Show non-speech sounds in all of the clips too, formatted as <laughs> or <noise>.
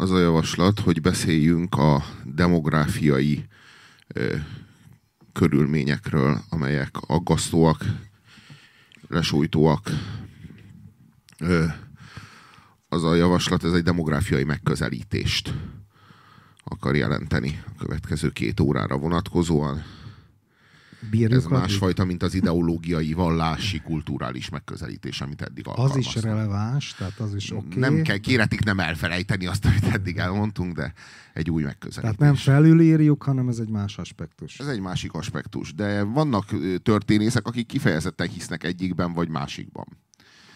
az a javaslat, hogy beszéljünk a demográfiai ö, körülményekről, amelyek aggasztóak, lesújtóak. Ö, az a javaslat, ez egy demográfiai megközelítést akar jelenteni a következő két órára vonatkozóan. Bírjuk Ez másfajta, mint az ideológiai, vallási, kulturális megközelítés, amit eddig Az is releváns, tehát az is oké. Okay. Nem kell, kéretik nem elfelejteni azt, amit eddig elmondtunk, de egy új megközelítés. Tehát nem felülírjuk, hanem ez egy más aspektus. Ez egy másik aspektus, de vannak történészek, akik kifejezetten hisznek egyikben vagy másikban.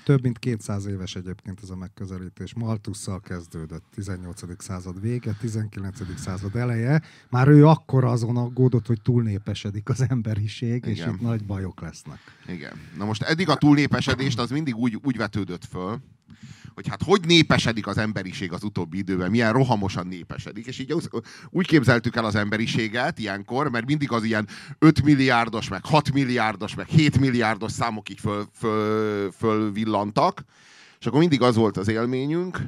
Több mint 200 éves egyébként ez a megközelítés. Maltusszal kezdődött, 18. század vége, 19. század eleje. Már ő akkor azon aggódott, hogy túlnépesedik az emberiség, Igen. és itt nagy bajok lesznek. Igen. Na most eddig a túlnépesedést az mindig úgy, úgy vetődött föl, hogy hát hogy népesedik az emberiség az utóbbi időben, milyen rohamosan népesedik, és így úgy képzeltük el az emberiséget ilyenkor, mert mindig az ilyen 5 milliárdos, meg 6 milliárdos, meg 7 milliárdos számok így föl, föl, fölvillantak, és akkor mindig az volt az élményünk,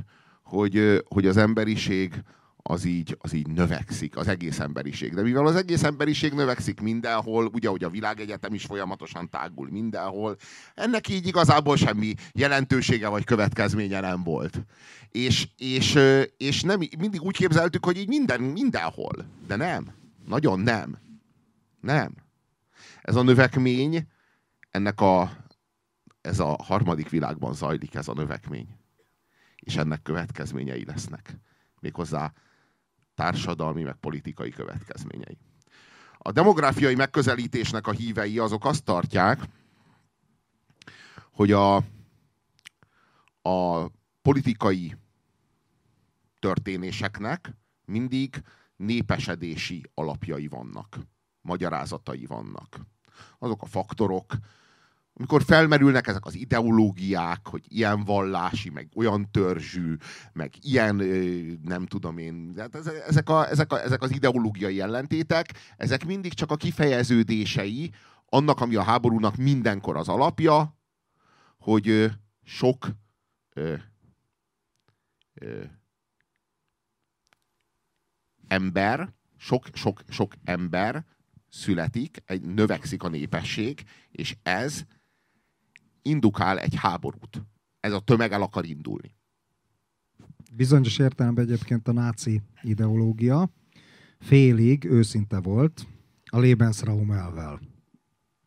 hogy, hogy az emberiség az így, az így növekszik, az egész emberiség. De mivel az egész emberiség növekszik mindenhol, ugye, hogy a világegyetem is folyamatosan tágul mindenhol, ennek így igazából semmi jelentősége vagy következménye nem volt. És, és, és nem, mindig úgy képzeltük, hogy így minden, mindenhol. De nem. Nagyon nem. Nem. Ez a növekmény, ennek a, ez a harmadik világban zajlik ez a növekmény. És ennek következményei lesznek. Méghozzá társadalmi, meg politikai következményei. A demográfiai megközelítésnek a hívei azok azt tartják, hogy a, a politikai történéseknek mindig népesedési alapjai vannak, magyarázatai vannak. Azok a faktorok, amikor felmerülnek ezek az ideológiák, hogy ilyen vallási, meg olyan törzsű, meg ilyen, nem tudom én, hát ezek, a, ezek, a, ezek az ideológiai ellentétek, ezek mindig csak a kifejeződései annak, ami a háborúnak mindenkor az alapja, hogy sok ö, ö, ember, sok, sok, sok ember születik, növekszik a népesség, és ez indukál egy háborút. Ez a tömeg el akar indulni. Bizonyos értelemben egyébként a náci ideológia félig őszinte volt a Lebensraum elvel.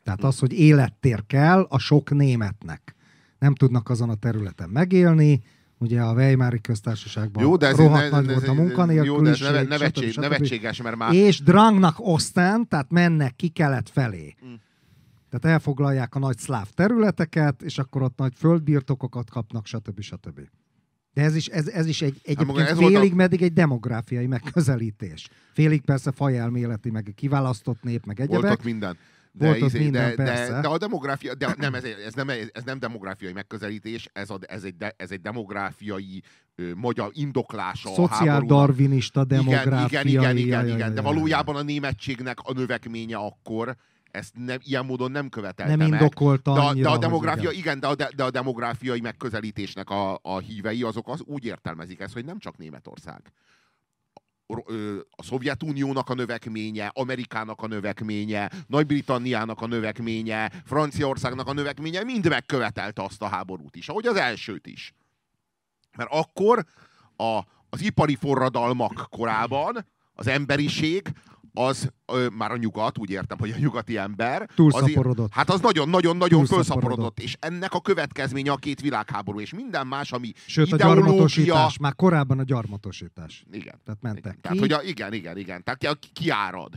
Tehát az, hogy élettér kell a sok németnek. Nem tudnak azon a területen megélni, ugye a Weimári köztársaságban jó, de ez rohadt ne, nagy ne, volt a munkanélküliség. Jó, de ez nevetség, stb. nevetséges, mert már... És drangnak osztán, tehát mennek ki kelet felé. Mm. Tehát elfoglalják a nagy szláv területeket, és akkor ott nagy földbirtokokat kapnak, stb. stb. De ez is, ez, ez is egy, hát egyébként ez félig a... meddig egy demográfiai megközelítés. Félig persze fajelméleti, meg kiválasztott nép, meg egyebek. Voltak minden. De, Volt izé, minden, de, de, de, a demográfia, de nem, ez, ez, nem, ez nem demográfiai megközelítés, ez, a, ez, egy, de, ez egy demográfiai ö, magyar indoklása Szociál darwinista demográfiai. Igen, igen, igen, igen, igen, de valójában a németségnek a növekménye akkor, ezt nem, ilyen módon nem követelte nem meg. indokolta de, annyira, de a demográfia, igen. de a, de, de a demográfiai megközelítésnek a, a hívei azok az úgy értelmezik ezt, hogy nem csak Németország. A Szovjetuniónak a növekménye, Amerikának a növekménye, Nagy-Britanniának a növekménye, Franciaországnak a növekménye mind megkövetelte azt a háborút is, ahogy az elsőt is. Mert akkor a, az ipari forradalmak korában az emberiség az ö, már a nyugat, úgy értem, hogy a nyugati ember. Túlszaporodott. Az, hát az nagyon-nagyon-nagyon felszaporodott, és ennek a következménye a két világháború, és minden más, ami Sőt, ideológia... a gyarmatosítás, már korábban a gyarmatosítás. Igen. Tehát mentek igen. ki. Tehát, hogy a, igen, igen, igen. Tehát kiárad.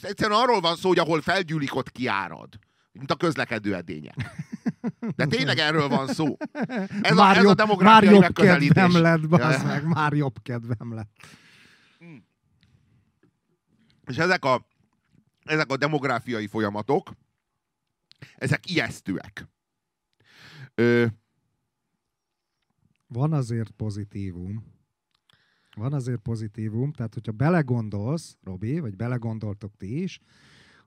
Egyszerűen arról van szó, hogy ahol felgyűlik, ott kiárad. Mint a közlekedő edények. De tényleg erről van szó. Ez, már a, ez jobb, a demográfiai már jobb megközelítés. kedvem lett, meg, már jobb kedvem lett. És ezek a, ezek a demográfiai folyamatok, ezek ijesztőek. Ö... Van azért pozitívum. Van azért pozitívum, tehát hogyha belegondolsz, Robi, vagy belegondoltok ti is,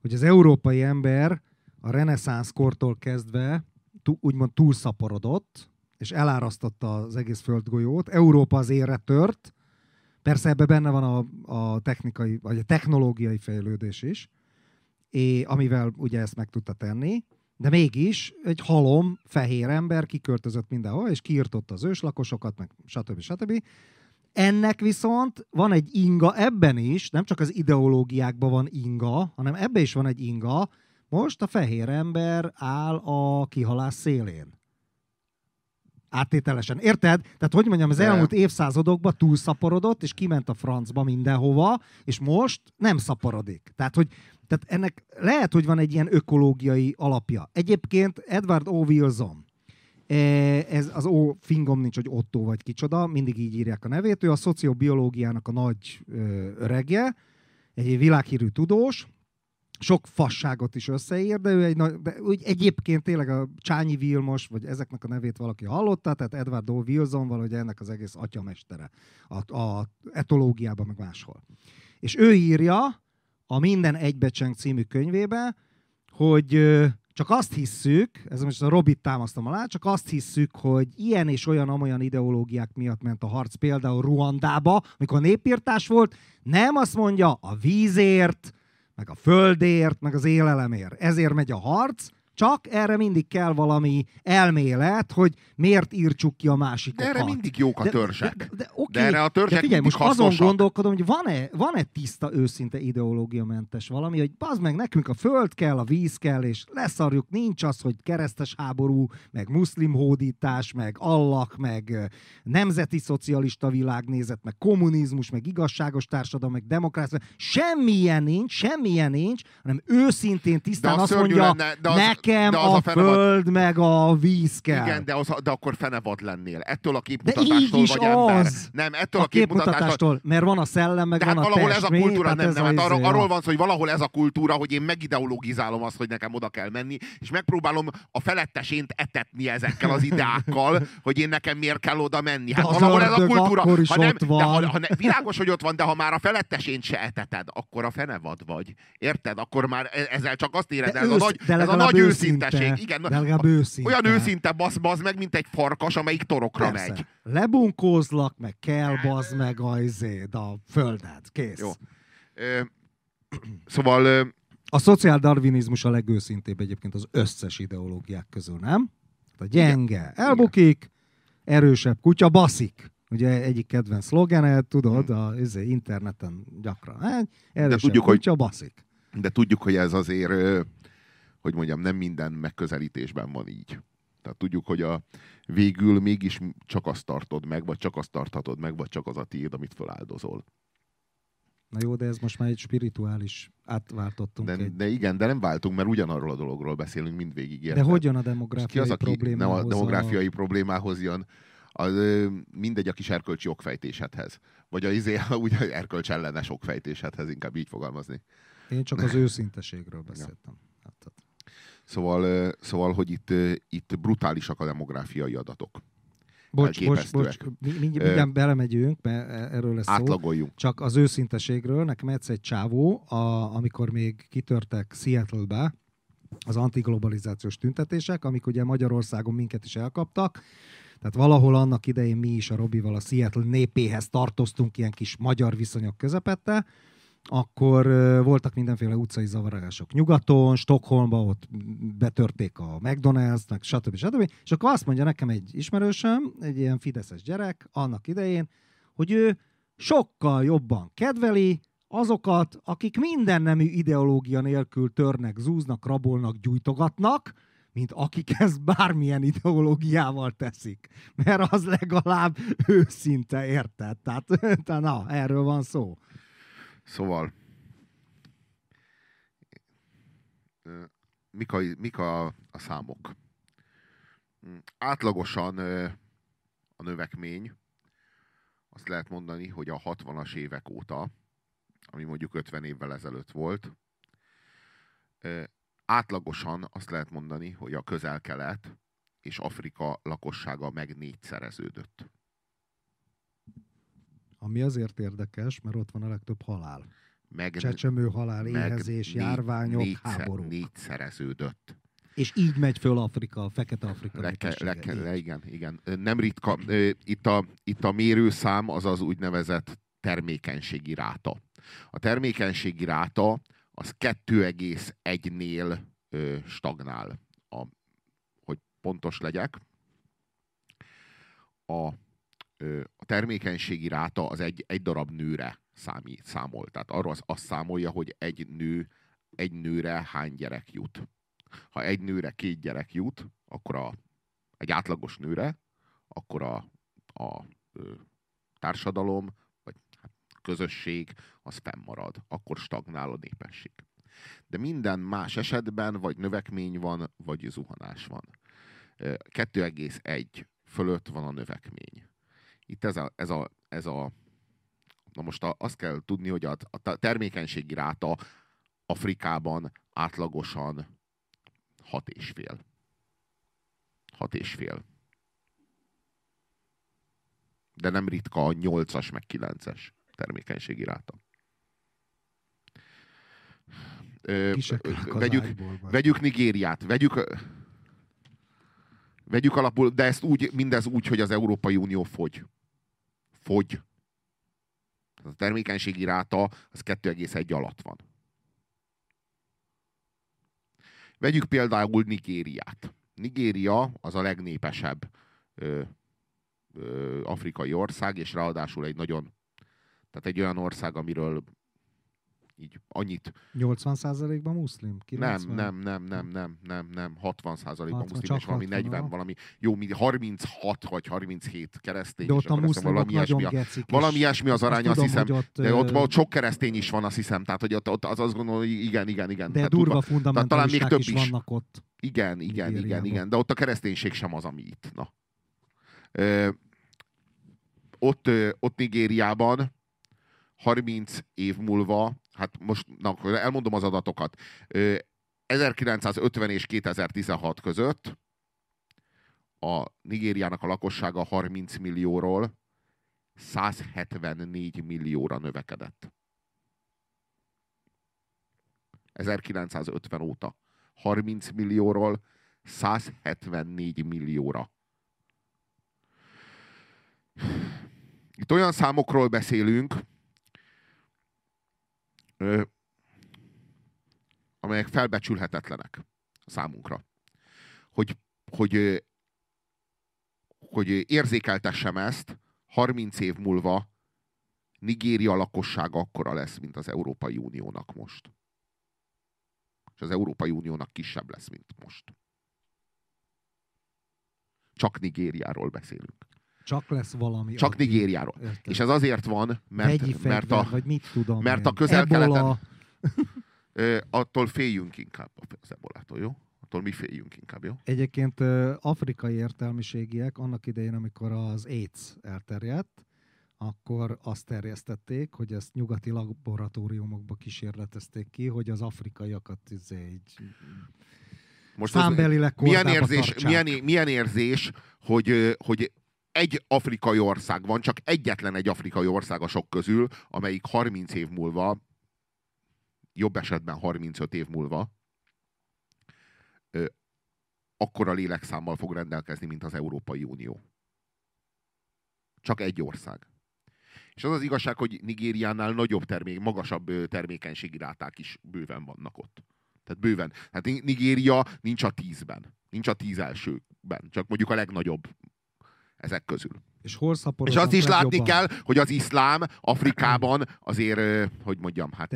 hogy az európai ember a reneszánsz kortól kezdve úgymond túlszaporodott, és elárasztotta az egész földgolyót, Európa az ére tört, Persze ebben benne van a, a technikai, vagy a technológiai fejlődés is, és amivel ugye ezt meg tudta tenni, de mégis egy halom, fehér ember kiköltözött mindenhol, és kiirtotta az őslakosokat, meg stb. stb. Ennek viszont van egy inga ebben is, nem csak az ideológiákban van inga, hanem ebben is van egy inga. Most a fehér ember áll a kihalás szélén. Áttételesen. Érted? Tehát, hogy mondjam, az elmúlt évszázadokban túlszaporodott, és kiment a francba mindenhova, és most nem szaporodik. Tehát, hogy tehát ennek lehet, hogy van egy ilyen ökológiai alapja. Egyébként Edward O. Wilson, Eh, ez az ó, fingom nincs, hogy Otto vagy kicsoda, mindig így írják a nevét. Ő a szociobiológiának a nagy öregje, egy világhírű tudós, sok fasságot is összeír, de ő egy nagy, de úgy egyébként tényleg a Csányi Vilmos, vagy ezeknek a nevét valaki hallotta, tehát Edward O. Wilson valahogy ennek az egész atyamestere a, a etológiában, meg máshol. És ő írja a Minden egybecseng című könyvébe, hogy csak azt hisszük, ez most a Robit támasztom alá, csak azt hisszük, hogy ilyen és olyan amolyan ideológiák miatt ment a harc, például Ruandába, amikor népírtás volt, nem azt mondja a vízért, meg a földért, meg az élelemért. Ezért megy a harc, csak erre mindig kell valami elmélet, hogy miért írtsuk ki a De másikokat. erre mindig jók a törzsek. De, de, de, oké, De erre a törzsek de figyelj, most azon hasznosak. gondolkodom, hogy van-e, van-e tiszta, őszinte ideológiamentes valami, hogy bazd meg, nekünk a föld kell, a víz kell, és leszarjuk, nincs az, hogy keresztes háború, meg muszlim hódítás, meg allak, meg nemzeti szocialista világnézet, meg kommunizmus, meg igazságos társadalom, meg demokrácia. Semmilyen nincs, semmilyen nincs, hanem őszintén tisztán az azt mondja, lenne, de az- nekem de az a a, fene van- föld, meg a víz kell. Igen, de, az, de akkor fenevad lennél. Ettől a képmutatástól is vagy ember. az. Nem, ettől a a képmutatástól. mert van a szellem, meg De van hát a valahol ez a kultúra, nem, ez nem, hát arra, izé, arról van szó, hogy valahol ez a kultúra, hogy én megideologizálom azt, hogy nekem oda kell menni, és megpróbálom a felettesént etetni ezekkel az ideákkal, <laughs> hogy én nekem miért kell oda menni. Hát De valahol ez a kultúra. ha nem, De ha, ha ne, világos, hogy ott van, de ha már a felettesént se eteted, akkor a fenevad vagy. Érted? Akkor már e- ezzel csak azt éred, ez, a nagy, ez a nagy. Őszinteség. Igen, De legalább őszinte. olyan őszinte basz, basz meg, mint egy farkas, amelyik torokra Persze. megy. Lebunkózlak, meg kell bazd meg a, a földet. Kész. Jó. Ö, szóval ö, A szociáldarvinizmus a legőszintébb egyébként az összes ideológiák közül, nem? A gyenge elbukik, erősebb kutya baszik. Ugye egyik kedvenc szlogene, tudod, a izé, interneten gyakran. Erősebb tudjuk, hogy- kutya baszik. de tudjuk, hogy ez azért, hogy mondjam, nem minden megközelítésben van így. Tehát tudjuk, hogy a végül mégis csak azt tartod meg, vagy csak azt tarthatod meg, vagy csak az a tiéd, amit feláldozol. Na jó, de ez most már egy spirituális átváltottunk. De, egy... de igen, de nem váltunk, mert ugyanarról a dologról beszélünk mindvégig. de érted? hogy jön a Most ki demográfiai az, aki problémához? a demográfiai problémához jön, az, mindegy a kis erkölcsi okfejtésedhez. Vagy a izé, <laughs> úgy erkölcs ellenes okfejtésedhez, inkább így fogalmazni. Én csak az <laughs> őszinteségről beszéltem. Hát, hát. Szóval, szóval hogy itt, itt brutálisak a demográfiai adatok. Bocs, bocs, bocs, mindjárt belemegyünk, mert e- erről lesz szó. Csak az őszinteségről, nekem egyszer egy csávó, a, amikor még kitörtek Seattle-be, az antiglobalizációs tüntetések, amik ugye Magyarországon minket is elkaptak, tehát valahol annak idején mi is a Robival a Seattle népéhez tartoztunk ilyen kis magyar viszonyok közepette, akkor voltak mindenféle utcai zavarások nyugaton, Stockholmba, ott betörték a McDonald's, meg stb. stb. És akkor azt mondja nekem egy ismerősöm, egy ilyen fideszes gyerek annak idején, hogy ő sokkal jobban kedveli azokat, akik minden nemű ideológia nélkül törnek, zúznak, rabolnak, gyújtogatnak, mint akik ezt bármilyen ideológiával teszik. Mert az legalább őszinte, érted? Tehát <laughs> na, erről van szó. Szóval mik a, mik a, a számok? Mm, Átlagosan a növekmény, azt lehet mondani, hogy a 60-as évek óta, ami mondjuk 50 évvel ezelőtt volt, átlagosan azt lehet mondani, hogy a közel-kelet és Afrika lakossága meg négyszereződött. Ami azért érdekes, mert ott van a legtöbb halál. Meg, Csecsemő halál, éhezés, né- járványok, négyszer- háború. Négyszereződött. És így megy föl Afrika, a fekete Afrika Le, népessége. le, igen, igen. Nem ritka. Itt a, itt a mérőszám az az úgynevezett termékenységi ráta. A termékenységi ráta az 2,1-nél ö, stagnál. A, hogy pontos legyek, a, a termékenységi ráta az egy, egy darab nőre számít, számol. Tehát arról az, azt számolja, hogy egy nő egy nőre hány gyerek jut. Ha egy nőre két gyerek jut, akkor a, egy átlagos nőre, akkor a, a, a társadalom, vagy hát, közösség, az fennmarad. Akkor stagnál a népesség. De minden más esetben vagy növekmény van, vagy zuhanás van. 2,1 fölött van a növekmény. Itt ez a, ez a, ez a na most a, azt kell tudni, hogy a, a termékenységi ráta Afrikában átlagosan 6,5. 6,5. De nem ritka a 8-as meg 9-es termékenységi ráta. Ö, vegyük, vegyük Nigériát, vegyük, vegyük alapul, de ezt úgy, mindez úgy, hogy az Európai Unió fogy. Fogy. A termékenységi ráta az 2,1 alatt van. Vegyük például Nigériát. Nigéria az a legnépesebb ö, ö, afrikai ország, és ráadásul egy nagyon, tehát egy olyan ország, amiről így annyit... 80%-ban muszlim? 90? Nem, nem, nem, nem, nem, nem, nem, 60%-ban muszlim, és valami 40, a... valami, jó, 36 vagy 37 keresztény. De ott a muszlimok valami ilyesmi, a, valami ilyesmi az arány, azt, azt hiszem. Ott, de ott, ott, sok keresztény is van, azt hiszem. Tehát, hogy ott, ott az azt gondolom, hogy igen, igen, igen. De hát, durva fundamentálisták talán még több is, is vannak ott. Igen, igen, igen, igen, de ott a kereszténység sem az, ami itt. Na. Ö, ott, ott Nigériában 30 év múlva hát most na, elmondom az adatokat. 1950 és 2016 között a Nigériának a lakossága 30 millióról 174 millióra növekedett. 1950 óta. 30 millióról 174 millióra. Itt olyan számokról beszélünk, ö, amelyek felbecsülhetetlenek számunkra. Hogy, hogy, hogy érzékeltessem ezt, 30 év múlva Nigéria lakossága akkora lesz, mint az Európai Uniónak most. És az Európai Uniónak kisebb lesz, mint most. Csak Nigériáról beszélünk. Csak lesz valami. Csak aki... Nigériáról. Értem. És ez azért van, mert, fegyver, mert a, vagy mit tudom mert a közel-keleten <laughs> attól féljünk inkább az ebolától, jó? Attól mi féljünk inkább, jó? Egyébként afrikai értelmiségiek annak idején, amikor az AIDS elterjedt, akkor azt terjesztették, hogy ezt nyugati laboratóriumokba kísérletezték ki, hogy az afrikaiakat izé így most számbelileg milyen érzés, milyen, milyen érzés, hogy, hogy egy afrikai ország van, csak egyetlen egy afrikai ország a sok közül, amelyik 30 év múlva, jobb esetben 35 év múlva, akkora lélekszámmal fog rendelkezni, mint az Európai Unió. Csak egy ország. És az az igazság, hogy Nigériánál nagyobb termék, magasabb termékenységi ráták is bőven vannak ott. Tehát bőven. Hát Nigéria nincs a tízben. Nincs a tíz elsőben. Csak mondjuk a legnagyobb ezek közül. És, hol és azt is látni jobban? kell, hogy az iszlám Afrikában azért, hogy mondjam, hát,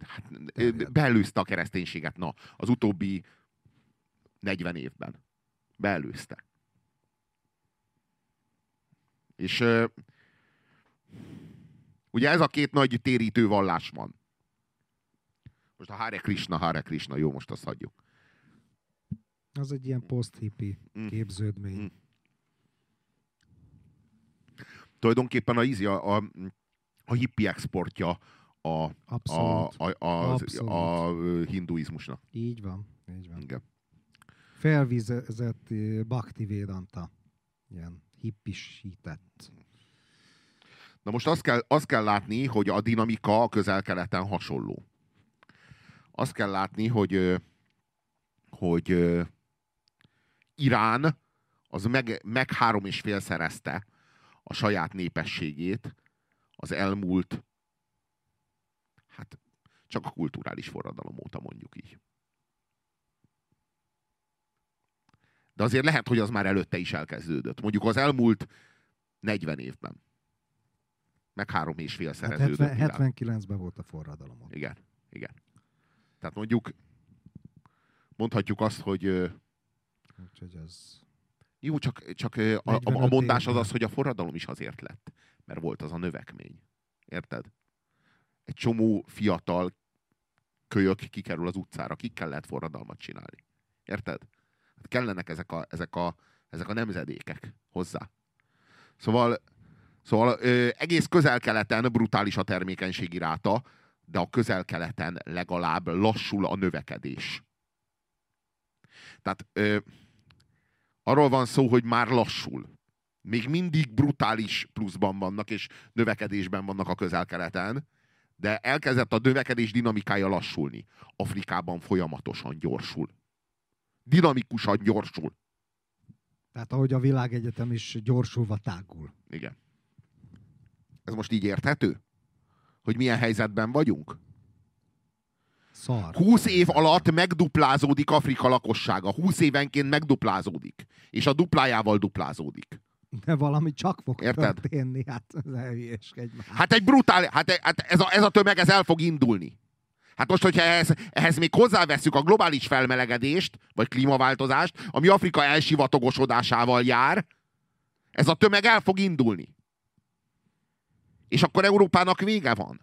hát beelőzte a kereszténységet, na, az utóbbi 40 évben. Beelőzte. És ugye ez a két nagy térítő vallás van. Most a Hare Krishna, Hare Krishna, jó, most azt hagyjuk. Az egy ilyen post-hippi mm. képződmény. Mm tulajdonképpen a, a, a, a hippi exportja a, Abszolút. a, a, a, Abszolút. a hinduizmusnak. Így van. Így van. Igen. Felvizezett Bhakti Vedanta. Ilyen hippisített. Na most azt kell, azt kell látni, hogy a dinamika a közel-keleten hasonló. Azt kell látni, hogy, hogy Irán az meg, meg három és fél szerezte a saját népességét az elmúlt, hát csak a kulturális forradalom óta mondjuk így. De azért lehet, hogy az már előtte is elkezdődött. Mondjuk az elmúlt 40 évben. Meg három és fél Hát szereződött. 70, világ. 79-ben volt a forradalom. Igen, igen. Tehát mondjuk mondhatjuk azt, hogy Úgyhogy ez... jó, csak, csak a, a, a 45 mondás az az, hogy a forradalom is azért lett, mert volt az a növekmény. Érted? Egy csomó fiatal kölyök kikerül az utcára, kikkel lehet forradalmat csinálni. Érted? Hát kellenek ezek a, ezek a, ezek a nemzedékek hozzá. Szóval, szóval ö, egész közel-keleten brutális a termékenységi ráta, de a közel-keleten legalább lassul a növekedés. Tehát ö, arról van szó, hogy már lassul. Még mindig brutális pluszban vannak, és növekedésben vannak a közel-keleten, de elkezdett a növekedés dinamikája lassulni. Afrikában folyamatosan gyorsul. Dinamikusan gyorsul. Tehát ahogy a világegyetem is gyorsulva tágul. Igen. Ez most így érthető? Hogy milyen helyzetben vagyunk? Szar. 20 év alatt megduplázódik Afrika lakossága. 20 évenként megduplázódik. És a duplájával duplázódik. De valami csak fog Érted? történni. Hát ne hülyeskedj már. Hát egy brutál, hát, hát ez, a, ez a tömeg ez el fog indulni. Hát most, hogyha ehhez, ehhez még hozzáveszünk a globális felmelegedést, vagy klímaváltozást, ami Afrika elsivatagosodásával jár, ez a tömeg el fog indulni. És akkor Európának vége van.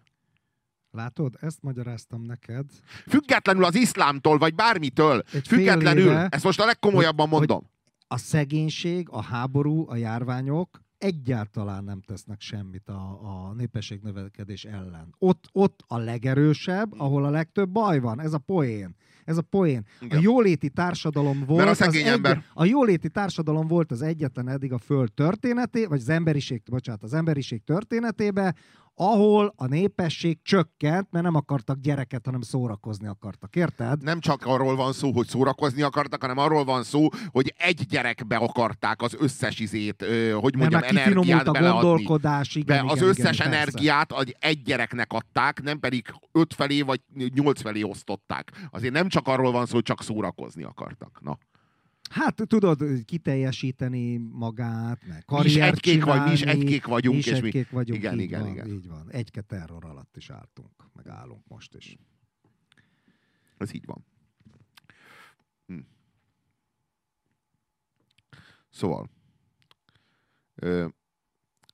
Látod, ezt magyaráztam neked. Függetlenül az iszlámtól, vagy bármitől. Egy függetlenül. éve, ezt most a legkomolyabban hogy- mondom. A szegénység, a háború, a járványok egyáltalán nem tesznek semmit a, a népesség növekedés ellen. Ott, ott a legerősebb, ahol a legtöbb baj van. Ez a poén. Ez a poén. Igen. A jóléti társadalom volt. a szegény az ember. a jóléti társadalom volt az egyetlen eddig a föld történeté, vagy az emberiség, bocsánat, az emberiség történetébe, ahol a népesség csökkent, mert nem akartak gyereket, hanem szórakozni akartak. Érted? Nem csak arról van szó, hogy szórakozni akartak, hanem arról van szó, hogy egy gyerekbe akarták az összes izét, hogy Mert mondjam, kifinomult energiát a beleadni. gondolkodás, igen, De igen, az igen, összes persze. energiát egy, egy gyereknek adták, nem pedig öt felé vagy nyolc felé osztották. Azért nem csak arról van szó, hogy csak szórakozni akartak. Na. Hát tudod, kiteljesíteni magát, meg Mi is karriert egykék vagy, mi is egykék vagyunk. mi is és mi... egykék vagyunk, Igen, így igen, van, igen. Így van. Egyke terror alatt is álltunk, meg állunk most is. Ez így van. Hm. Szóval,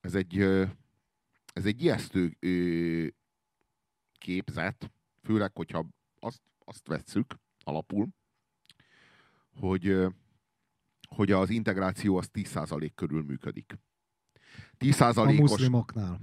ez egy, ez egy ijesztő képzet, főleg, hogyha azt, azt vesszük alapul, hogy, hogy az integráció az 10% körül működik. A 10%-os muszlimoknál.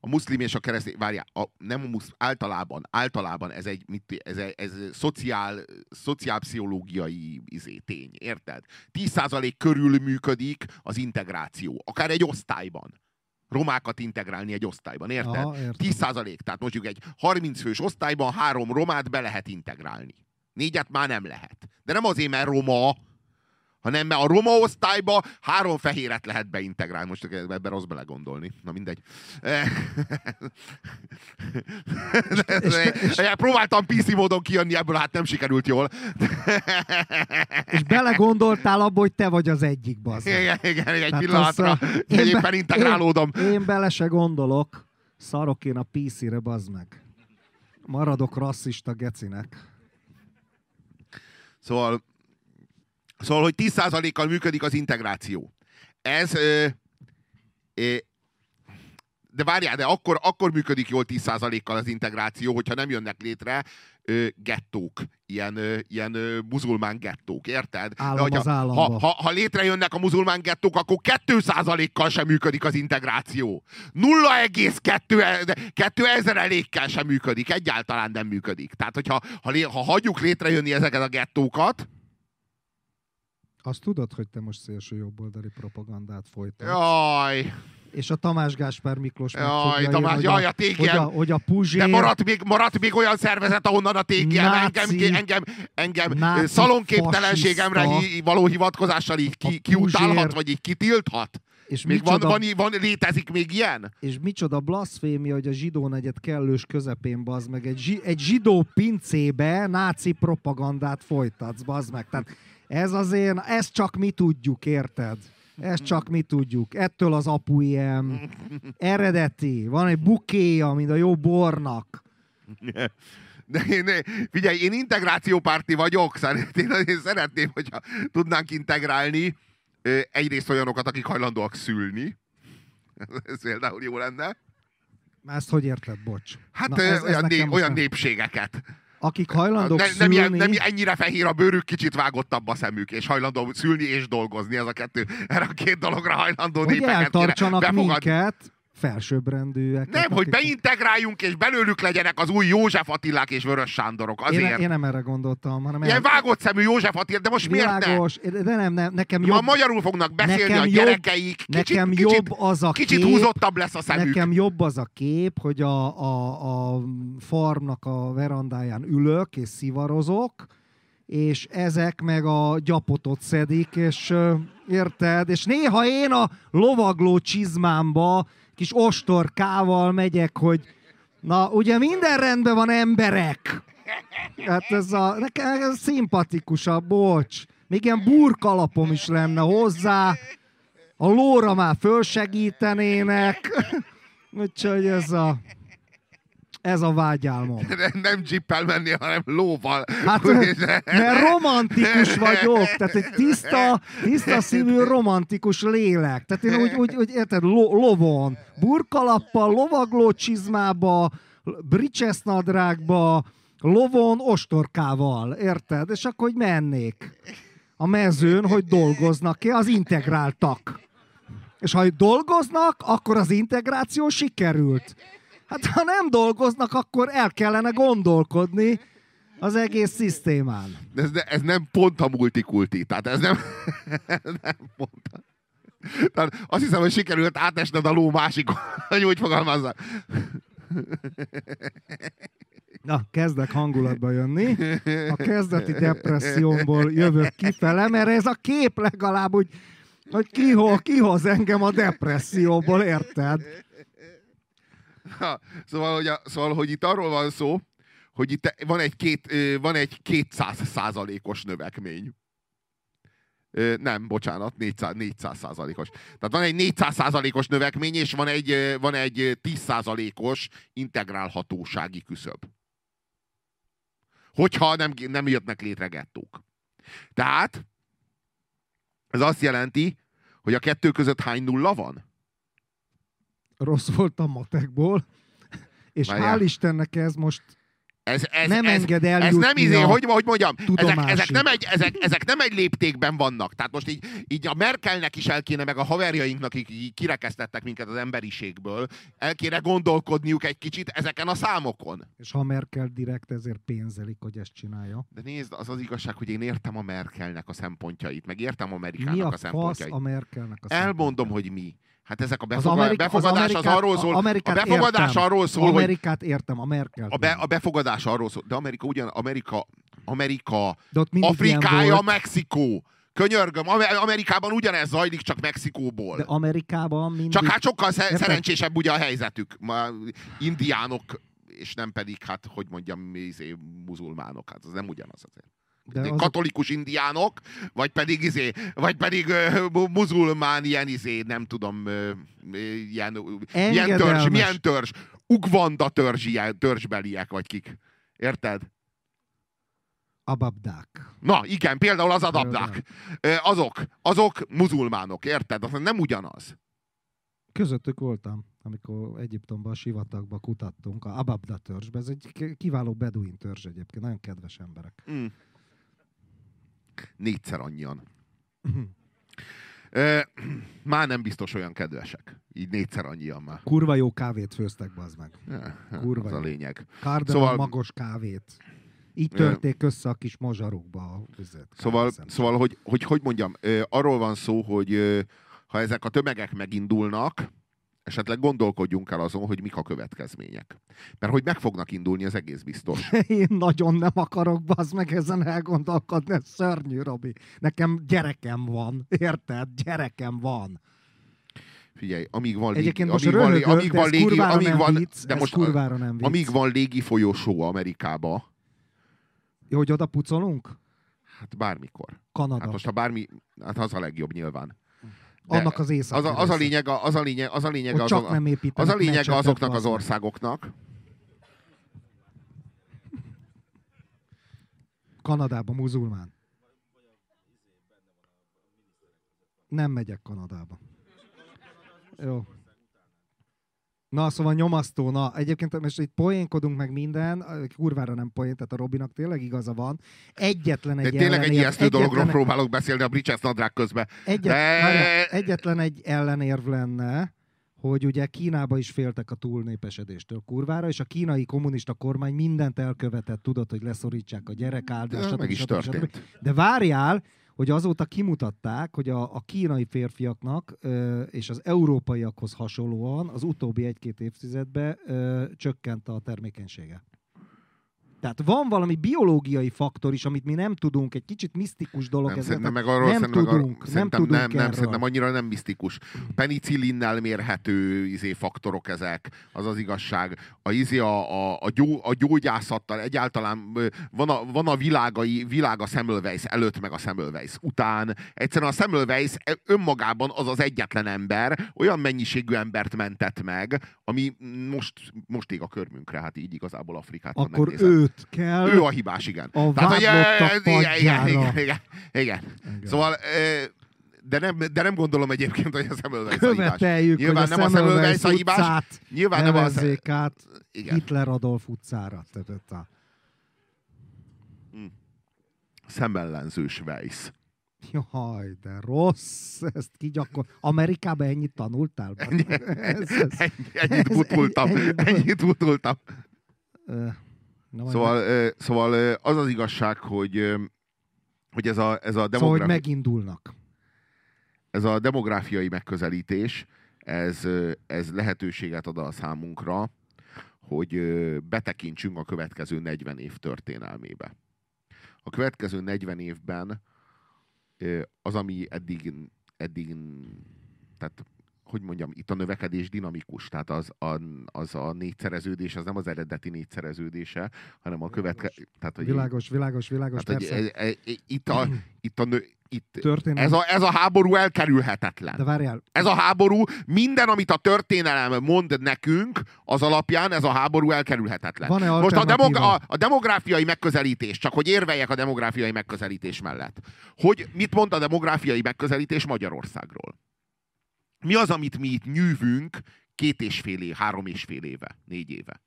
a muszlim és a keresztény, várjál, a, nem a muszlim, általában, általában ez egy, mit, ez, egy, ez szociál, szociálpszichológiai izé, tény, érted? 10% körül működik az integráció, akár egy osztályban. Romákat integrálni egy osztályban, érted? Aha, értem. 10 százalék, tehát mondjuk egy 30 fős osztályban három romát be lehet integrálni. Négyet már nem lehet. De nem azért, mert roma, hanem mert a roma osztályba három fehéret lehet beintegrálni. Most ebben rossz belegondolni. Na mindegy. Próbáltam PC módon kijönni ebből, hát nem sikerült jól. És belegondoltál abba, hogy te vagy az egyik, bazd. Igen, igen, egy Tehát pillanatra. uh, én Éppen be- integrálódom. Én, én bele se gondolok. Szarok én a PC-re, bazd meg. Maradok rasszista gecinek. Szóval, szóval hogy 10%-kal működik az integráció. Ez... Ö, ö, de várjál, de akkor, akkor működik jól 10%-kal az integráció, hogyha nem jönnek létre ö, gettók, ilyen, ö, ilyen ö, muzulmán gettók, érted? Állam de hogyha, az államba. ha, ha, ha létrejönnek a muzulmán gettók, akkor 2%-kal sem működik az integráció. 0,2 ezerelékkel sem működik, egyáltalán nem működik. Tehát, hogyha ha, ha hagyjuk létrejönni ezeket a gettókat, Azt tudod, hogy te most szélső jobboldali propagandát folytatsz? jaj, És a Tamás Gáspár Miklós Jaj, Tamás, jönni, jaj, a hogy TGM. hogy a, hogy a Puzsér... De maradt még, maradt még olyan szervezet, ahonnan a TGM engem, Náci- engem, engem náci szalonképtelenségemre fasiszta. való hivatkozással így ki, A kiutálhat, vagy így kitilthat. És Még van, micsoda, van, van, létezik még ilyen? és micsoda blaszfémia, hogy a zsidó negyed kellős közepén, bazd meg, egy, zsi, egy zsidó pincébe náci propagandát folytatsz, bazd meg. Tehát ez azért, ezt csak mi tudjuk, érted? Ezt csak mi tudjuk. Ettől az apu ilyen eredeti. Van egy bukéja, mint a jó bornak. De én, figyelj, én integrációpárti vagyok, szeretném, én szeretném, hogyha tudnánk integrálni egyrészt olyanokat, akik hajlandóak szülni. Ez például jó lenne. Ezt hogy érted, bocs? Hát Na, ez- ez, ez olyan, nekem né, olyan nem- népségeket. Akik hajlandók Ne, szülni... nem, ilyen, nem ennyire fehér a bőrük, kicsit vágottabb a szemük, és hajlandó szülni és dolgozni. Ez a kettő, erre a két dologra hajlandó hogy népeket eltartsanak minket, felsőbbrendűek. Nem, hogy beintegráljunk, és belőlük legyenek az új József Attilák és Vörös Sándorok. Én, Azért. én nem erre gondoltam, hanem Ilyen el- vágott szemű József Attila, de most miért ne? világos, de nem, nem, nekem Ma jobb, magyarul fognak beszélni nekem a jobb- gyerekeik. Kicsit, nekem kicsit, jobb az a kicsit kép, húzottabb lesz a szemük. Nekem jobb az a kép, hogy a, a, a farmnak a verandáján ülök és szivarozok, és ezek meg a gyapotot szedik, és érted? És néha én a lovagló csizmámba kis ostorkával megyek, hogy na, ugye minden rendben van emberek. Hát ez a, nekem ez szimpatikusabb, bocs. Még ilyen burkalapom is lenne hozzá. A lóra már fölsegítenének. <laughs> Úgyhogy ez a, ez a vágyálmom. Nem jippel menni, hanem lóval. Hát, mert romantikus vagyok, tehát egy tiszta, tiszta szívű romantikus lélek. Tehát én úgy, úgy, úgy érted, lo, lovon, burkalappal, lovagló csizmába, bricses nadrágba, lovon, ostorkával, érted? És akkor hogy mennék a mezőn, hogy dolgoznak-e az integráltak. És ha dolgoznak, akkor az integráció sikerült. Hát ha nem dolgoznak, akkor el kellene gondolkodni az egész szisztémán. De ez, ez nem pont a multikulti. Tehát ez nem, <laughs> nem pont a... Tehát azt hiszem, hogy sikerült átesned a ló másik, hogy úgy fogalmazza. Na, kezdek hangulatba jönni. A kezdeti depressziómból jövök kifele, mert ez a kép legalább úgy, hogy kihoz, kihoz engem a depresszióból, érted? Szóval, hogy a, szóval, hogy itt arról van szó, hogy itt van egy, két, van egy 200 százalékos növekmény. Nem, bocsánat, 400, 400 százalékos. Tehát van egy 400 százalékos növekmény, és van egy, van egy ö, 10 százalékos integrálhatósági küszöb. Hogyha nem, nem jöttnek létre gettók. Tehát ez azt jelenti, hogy a kettő között hány nulla van? Rossz volt a matekból, <laughs> és Várjál. hál' Istennek ez most Ez, ez, Nem ez, enged ez eljutni nem izé, hogy, hogy mondjam, ezek, ezek, nem egy, ezek, ezek nem egy léptékben vannak. Tehát most így, így a Merkelnek is el kéne, meg a haverjainknak, akik kirekesztettek minket az emberiségből, el kéne gondolkodniuk egy kicsit ezeken a számokon. És ha Merkel direkt ezért pénzelik, hogy ezt csinálja. De nézd, az az igazság, hogy én értem a Merkelnek a szempontjait, meg értem Amerikának Mi a a szempontjait. a Merkelnek a Elmondom, hogy mi. Hát ezek a Az befogad, Amerika- befogadás az, Amerikát- arról szól, a befogadás értem. arról szól, hogy Amerikát értem, a Merkel. a, be, a befogadás arról szól, de Amerika ugyan, Amerika, Amerika Afrikája. Mexikó. Könyörgöm, Amer- Amerikában ugyanez zajlik, csak Mexikóból. De Amerikában mindig... Csak hát sokkal sze- Érted? szerencsésebb ugye a helyzetük. Ma indiánok, és nem pedig, hát hogy mondjam, izé, muzulmánok. Hát az nem ugyanaz azért. De azok- Katolikus indiánok, vagy pedig, izé, vagy pedig mu- muzulmán, ilyen izé, nem tudom, ö, ilyen, ilyen törzs, Engedelmes. milyen törzs, ugvanda törzs, ilyen, törzsbeliek, vagy kik. Érted? Ababdák. Na, igen, például az adabdák. Ö, Azok, azok muzulmánok, érted? Az nem ugyanaz. Közöttük voltam, amikor Egyiptomban, a sivatagban kutattunk, a Ababda törzsbe. Ez egy ki- kiváló beduin törzs egyébként, nagyon kedves emberek. Mm. Négyszer annyian. Ö, már nem biztos olyan kedvesek. Így négyszer annyian már. Kurva jó kávét főztek, bazd meg. Ja, Kurva az a jó. lényeg. Cardinal Szóval- szóval... magos kávét. Így törték össze a kis mazsarukba a vizet. Szóval, szóval hogy, hogy, hogy mondjam, arról van szó, hogy ha ezek a tömegek megindulnak, esetleg gondolkodjunk el azon, hogy mik a következmények. Mert hogy meg fognak indulni, az egész biztos. <laughs> Én nagyon nem akarok bazd meg ezen elgondolkodni, ez szörnyű, Robi. Nekem gyerekem van, érted? Gyerekem van. Figyelj, amíg van légi, Egyébként amíg van, röhögök, amíg van légi, amíg van, vicc, de most kurvára nem vicc. amíg van légi folyosó Amerikába, Jó, hogy oda pucolunk? hát bármikor. Kanada. Hát most ha bármi, hát az a legjobb nyilván. De Annak az északi az, a, az a lényeg, az a lényeg, az a lényeg, Ott az, csak a, nem az a lényeg azoknak az országoknak, Kanadában muzulmán. Nem megyek Kanadába. Jó. Na, szóval nyomasztó. Na, egyébként most itt poénkodunk meg minden, kurvára nem poén, tehát a Robinak tényleg igaza van. Egyetlen egy de tényleg egy ellenér- ijesztő dologról egyetlen- próbálok beszélni a Bridges nadrág közben. Egyet, De- várjál, egyetlen egy ellenérv lenne, hogy ugye Kínába is féltek a túlnépesedéstől kurvára, és a kínai kommunista kormány mindent elkövetett, tudod, hogy leszorítsák a gyerekáldást, De meg is történt. De várjál, hogy azóta kimutatták, hogy a, a kínai férfiaknak ö, és az európaiakhoz hasonlóan az utóbbi egy-két évtizedben ö, csökkent a termékenysége. Tehát van valami biológiai faktor is, amit mi nem tudunk, egy kicsit misztikus dolog Nem, ez. szerintem meg arról nem szerintem, meg arról- tudunk, nem szerintem tudunk nem, nem, erről. szerintem annyira nem misztikus. Penicillinnel mérhető izé, faktorok ezek, az az igazság. A, izé, a, a, a, gyó, a gyógyászattal egyáltalán van a, van a világai, világ a Semmelweis előtt, meg a Semmelweis után. Egyszerűen a Semmelweis önmagában az az egyetlen ember, olyan mennyiségű embert mentett meg, ami most, most ég a körmünkre, hát így igazából Afrikát. Akkor megnézed. Őt kell... Ő a hibás, igen. A Tehát, hogy, eh, igen, igen, igen, igen, igen. Szóval, eh, de nem, de nem gondolom egyébként, hogy a Semmelweis a hibás. Követeljük, Nyilván hogy nem a Semmelweis a hibás. Nyilván nem a... át Igen. Hitler Adolf utcára. A- Szemellenzős Weiss. Jaj, de rossz. Ezt kigyakor... Amerikában ennyit tanultál? <laughs> ez, ez, Ennyi- Ennyit butultam. ennyi- Ennyit butultam. Na Szóval, eh, szóval az az igazság, hogy hogy ez a, ez a, Szóval, hogy megindulnak. ez a demográfiai megközelítés, ez, ez lehetőséget ad a számunkra, hogy betekintsünk a következő 40 év történelmébe. A következő 40 évben az, ami eddig, eddig tehát hogy mondjam, itt a növekedés dinamikus, tehát az a, az a négyszereződés, az nem az eredeti négyszereződése, hanem a következő... Hogy, Világos, világos, világos, tehát, hogy, persze. e- e- e- itt a, <clears throat> itt a nő, itt, Történelem. ez a, ez a háború elkerülhetetlen. De várjál, Ez a háború, minden, amit a történelem mond nekünk, az alapján ez a háború elkerülhetetlen. Van-e Most a, demog- a, a demográfiai megközelítés, csak hogy érveljek a demográfiai megközelítés mellett. Hogy mit mond a demográfiai megközelítés Magyarországról? Mi az, amit mi itt nyűvünk két és fél év, három és fél éve, négy éve?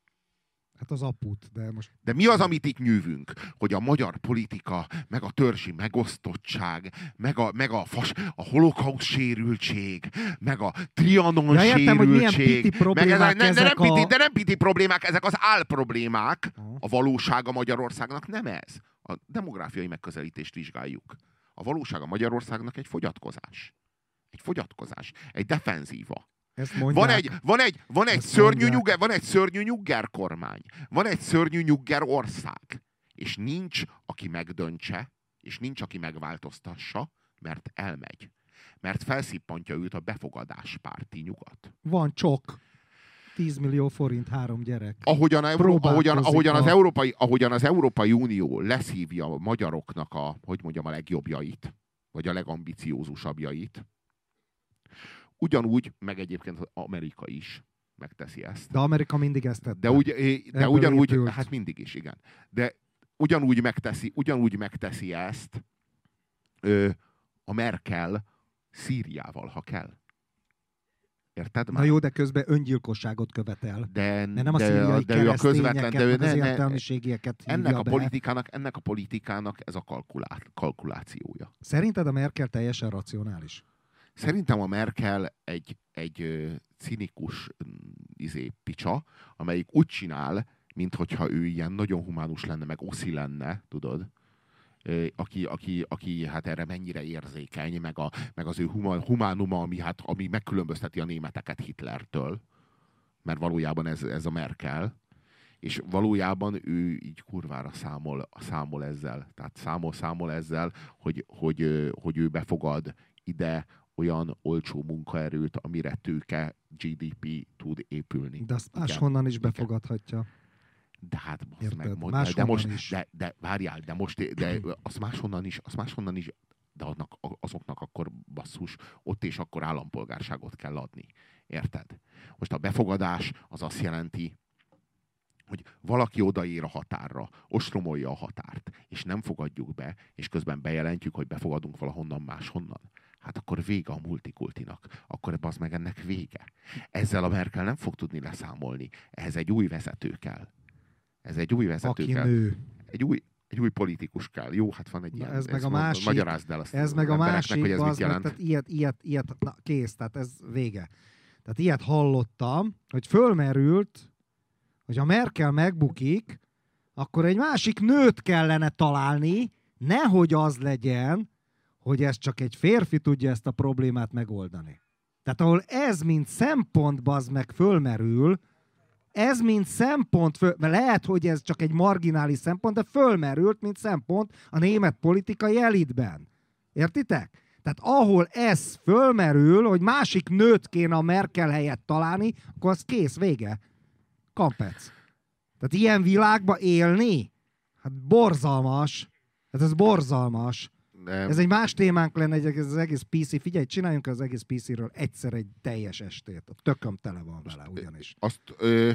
hát az aput, de most De mi az, amit itt nyűvünk? Hogy a magyar politika, meg a törzsi megosztottság, meg a, meg a, fas, a holokausz sérültség, meg a trianon Ja, értem, hogy milyen sérültség, piti meg problémák ezek, ne, de, nem ezek piti, a- de nem piti problémák, ezek az álproblémák. A valósága Magyarországnak nem ez. A demográfiai megközelítést vizsgáljuk. A valósága Magyarországnak egy fogyatkozás. Egy fogyatkozás. Egy defenzíva. Van egy, van egy, van egy Ezt szörnyű mondják. nyugger, van egy szörnyű nyugger kormány. Van egy szörnyű nyugger ország. És nincs, aki megdöntse, és nincs, aki megváltoztassa, mert elmegy. Mert felszippantja őt a befogadáspárti nyugat. Van csok. 10 millió forint, három gyerek. Ahogyan, Euró, Próbálkozik ahogyan, ahogyan, az a- Európai, ahogyan az Európai Unió leszívja a magyaroknak a, hogy mondjam, a legjobbjait, vagy a legambiciózusabbjait, ugyanúgy, meg egyébként az Amerika is megteszi ezt. De Amerika mindig ezt tette. De, eh, de Ebből ugyanúgy, épült. hát mindig is, igen. De ugyanúgy megteszi, ugyanúgy megteszi ezt ö, a Merkel Szíriával, ha kell. Érted Na már? jó, de közben öngyilkosságot követel. de, De nem a de, szíriai de ő a közvetlen, de ő ne, ne, ennek a be. politikának, ennek a politikának ez a kalkulá, kalkulációja. Szerinted a Merkel teljesen racionális? Szerintem a Merkel egy, egy cinikus mm, izé, picsa, amelyik úgy csinál, minthogyha ő ilyen nagyon humánus lenne, meg oszi lenne, tudod? Aki, aki, aki hát erre mennyire érzékeny, meg, a, meg az ő huma, humánuma, ami, hát, ami megkülönbözteti a németeket Hitlertől, mert valójában ez, ez a Merkel, és valójában ő így kurvára számol, számol ezzel. Tehát számol, számol ezzel, hogy, hogy, hogy ő befogad ide olyan olcsó munkaerőt, amire tőke GDP tud épülni. De azt máshonnan is befogadhatja. De hát Érted? meg, de most, is. de, de várjál, de most, de azt máshonnan is, azt máshonnan is, de annak, azoknak akkor basszus, ott és akkor állampolgárságot kell adni. Érted? Most a befogadás az azt jelenti, hogy valaki odaér a határra, ostromolja a határt, és nem fogadjuk be, és közben bejelentjük, hogy befogadunk valahonnan máshonnan. Hát akkor vége a multikultinak. Akkor az meg ennek vége. Ezzel a Merkel nem fog tudni leszámolni. Ehhez egy új vezető kell. Ez egy új vezető Aki kell. nő. Egy új, egy új politikus kell. Jó, hát van egy Na, ilyen. ez meg a mondod, másik- Magyarázd el azt Ez meg a másik, hogy ez mit az meg, jelent. tehát ilyet, ilyet, ilyet, na kész, tehát ez vége. Tehát ilyet hallottam, hogy fölmerült, hogy ha Merkel megbukik, akkor egy másik nőt kellene találni, nehogy az legyen, hogy ez csak egy férfi tudja ezt a problémát megoldani. Tehát ahol ez, mint szempont, az meg fölmerül, ez, mint szempont, föl, mert lehet, hogy ez csak egy marginális szempont, de fölmerült, mint szempont a német politikai elitben. Értitek? Tehát ahol ez fölmerül, hogy másik nőt kéne a Merkel helyett találni, akkor az kész, vége. Kampec. Tehát ilyen világba élni? Hát borzalmas. Hát ez borzalmas. De, Ez egy más témánk lenne, egy, ez az egész PC. Figyelj, csináljunk az egész PC-ről egyszer egy teljes estét. A tököm tele van vele, ugyanis. azt, ö,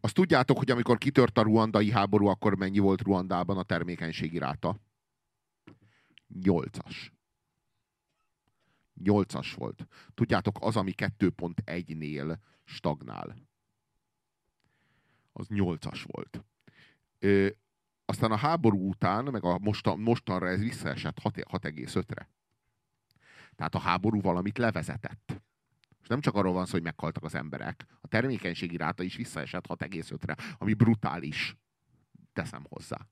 azt tudjátok, hogy amikor kitört a ruandai háború, akkor mennyi volt Ruandában a termékenységi ráta? Nyolcas. Nyolcas volt. Tudjátok, az, ami 2.1-nél stagnál. Az nyolcas volt. Ö, aztán a háború után, meg a mostan, mostanra ez visszaesett 6 6,5-re. Tehát a háború valamit levezetett. És nem csak arról van szó, hogy meghaltak az emberek. A termékenységi ráta is visszaesett 6,5-re, ami brutális. Teszem hozzá.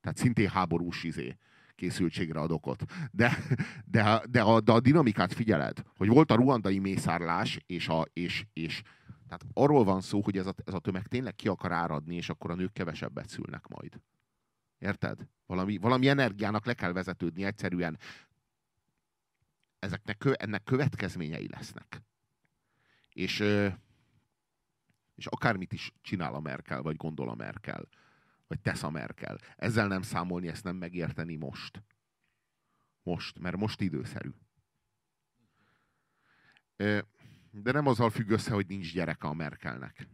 Tehát szintén háborús izé készültségre ad okot. De, de, de, a, de a dinamikát figyeled, hogy volt a ruandai mészárlás, és, a, és, és tehát arról van szó, hogy ez a, ez a tömeg tényleg ki akar áradni, és akkor a nők kevesebbet szülnek majd. Érted? Valami, valami energiának le kell vezetődni egyszerűen. Ezeknek, ennek következményei lesznek. És, és akármit is csinál a Merkel, vagy gondol a Merkel, vagy tesz a Merkel, ezzel nem számolni, ezt nem megérteni most. Most, mert most időszerű. De nem azzal függ össze, hogy nincs gyereke a Merkelnek.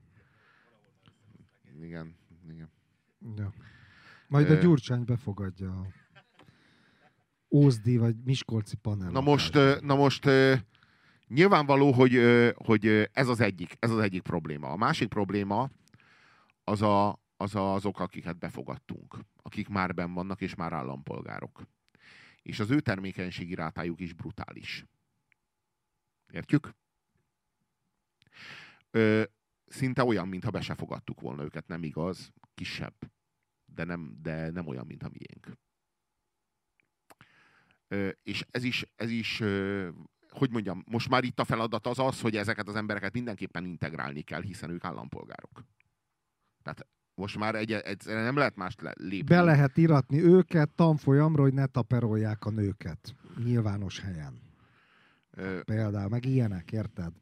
Igen, igen. Ja. Majd a Gyurcsány befogadja a Ózdi vagy Miskolci panel. Na most, na most nyilvánvaló, hogy, hogy ez az egyik, ez az egyik probléma. A másik probléma az, a, az a, azok, akiket befogadtunk, akik már benn vannak, és már állampolgárok. És az ő termékenységi rátájuk is brutális. Értjük? Ö, szinte olyan, mintha be se fogadtuk volna őket, nem igaz? Kisebb. De nem, de nem olyan, mint a miénk. Ö, és ez is, ez is ö, hogy mondjam, most már itt a feladat az az, hogy ezeket az embereket mindenképpen integrálni kell, hiszen ők állampolgárok. Tehát most már egy, egyszerűen nem lehet mást lépni. Be lehet iratni őket tanfolyamra, hogy ne taperolják a nőket. Nyilvános helyen. Ö, Például, meg ilyenek, érted?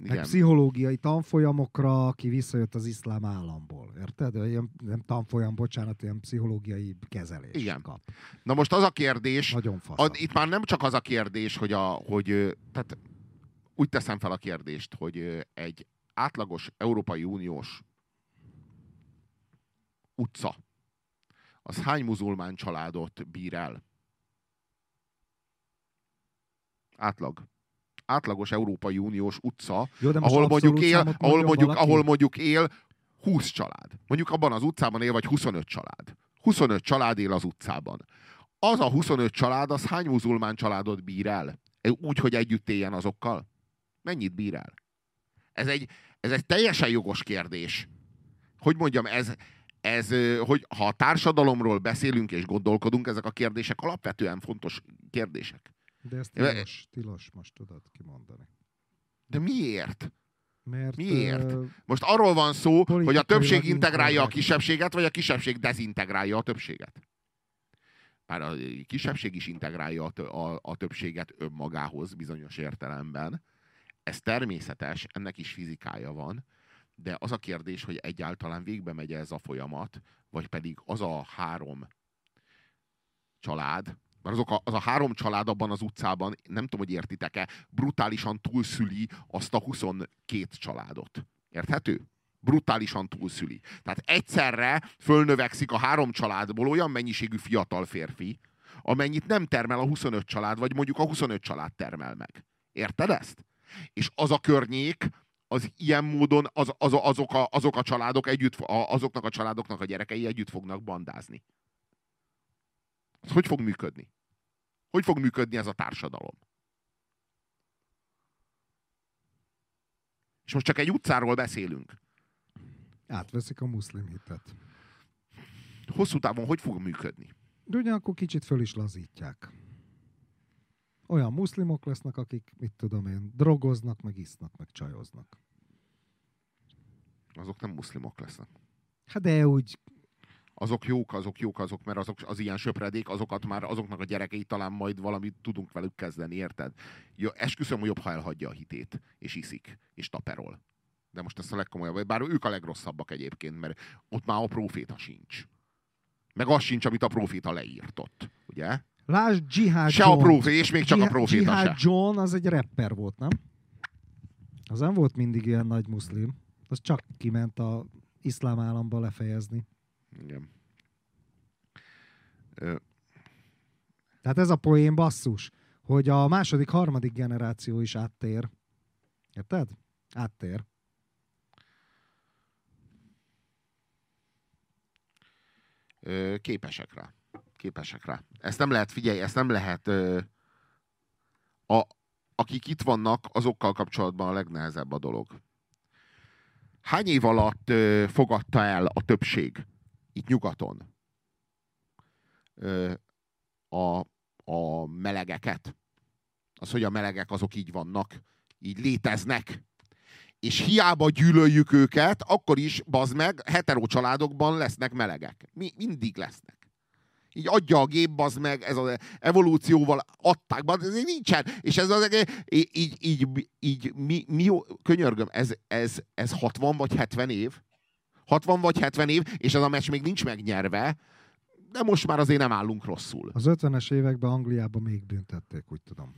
Meg igen. pszichológiai tanfolyamokra, aki visszajött az iszlám államból. Érted? Ilyen, nem tanfolyam, bocsánat, ilyen pszichológiai kezelés Igen. kap. Na most az a kérdés, Nagyon a, itt már nem csak az a kérdés, hogy, a, hogy tehát úgy teszem fel a kérdést, hogy egy átlagos Európai Uniós utca, az hány muzulmán családot bír el? Átlag. Átlagos Európai Uniós utca, Jó, ahol mondjuk, él, ahol, mondjuk, valaki? ahol mondjuk él 20 család. Mondjuk abban az utcában él, vagy 25 család. 25 család él az utcában. Az a 25 család, az hány muzulmán családot bír el? Úgy, hogy együtt éljen azokkal? Mennyit bír el? Ez egy, ez egy teljesen jogos kérdés. Hogy mondjam, ez, ez, hogy ha a társadalomról beszélünk és gondolkodunk, ezek a kérdések alapvetően fontos kérdések. De ez Ja, tilos, tilos most tudod kimondani. De miért? Mert, Miért? Most arról van szó, hogy a többség integrálja a kisebbséget, vagy a kisebbség dezintegrálja a többséget. bár a kisebbség is integrálja a, a, a többséget önmagához bizonyos értelemben. Ez természetes, ennek is fizikája van, de az a kérdés, hogy egyáltalán végbe megy ez a folyamat, vagy pedig az a három család, mert azok a, az a három család abban az utcában, nem tudom, hogy értitek-e, brutálisan túlszüli azt a 22 családot. Érthető? brutálisan túlszüli. Tehát egyszerre fölnövekszik a három családból olyan mennyiségű fiatal férfi, amennyit nem termel a 25 család, vagy mondjuk a 25 család termel meg. Érted ezt? És az a környék, az ilyen módon az, az, azok, a, azok a családok együtt, azoknak a családoknak a gyerekei együtt fognak bandázni. Ez hogy fog működni? Hogy fog működni ez a társadalom? És most csak egy utcáról beszélünk. Átveszik a muszlim hitet. Hosszú távon hogy fog működni? De ugyanakkor kicsit föl is lazítják. Olyan muszlimok lesznek, akik, mit tudom én, drogoznak, meg isznak, meg csajoznak. Azok nem muszlimok lesznek. Hát de úgy... Azok jók, azok jók, azok, mert azok az ilyen söpredék, azokat már azoknak a gyerekei talán majd valamit tudunk velük kezdeni, érted? Ja, esküszöm, hogy jobb, ha elhagyja a hitét, és iszik, és taperol. De most ezt a legkomolyabb, bár ők a legrosszabbak egyébként, mert ott már a proféta sincs. Meg az sincs, amit a proféta leírtott, ugye? Lásd Jihad Se John. a proféta, és még csak Jihad, a proféta Jihad se. John az egy rapper volt, nem? Az nem volt mindig ilyen nagy muszlim. Az csak kiment a iszlám államba lefejezni. Igen. Ö... Tehát ez a poén basszus, hogy a második, harmadik generáció is áttér. Érted? Áttér. képesek rá. Képesek rá. Ezt nem lehet, figyelj, ezt nem lehet a, akik itt vannak, azokkal kapcsolatban a legnehezebb a dolog. Hány év alatt fogadta el a többség itt nyugaton a, a melegeket? Az, hogy a melegek azok így vannak, így léteznek, és hiába gyűlöljük őket, akkor is, bazd meg, hetero családokban lesznek melegek. Mi, mindig lesznek. Így adja a gép, bazd meg, ez az evolúcióval adták, bazd, ez nincsen. És ez az, így, így, így, így mi, mi könyörgöm, ez, ez, ez 60 vagy 70 év? 60 vagy 70 év, és ez a meccs még nincs megnyerve, de most már azért nem állunk rosszul. Az 50-es években Angliában még büntették, úgy tudom.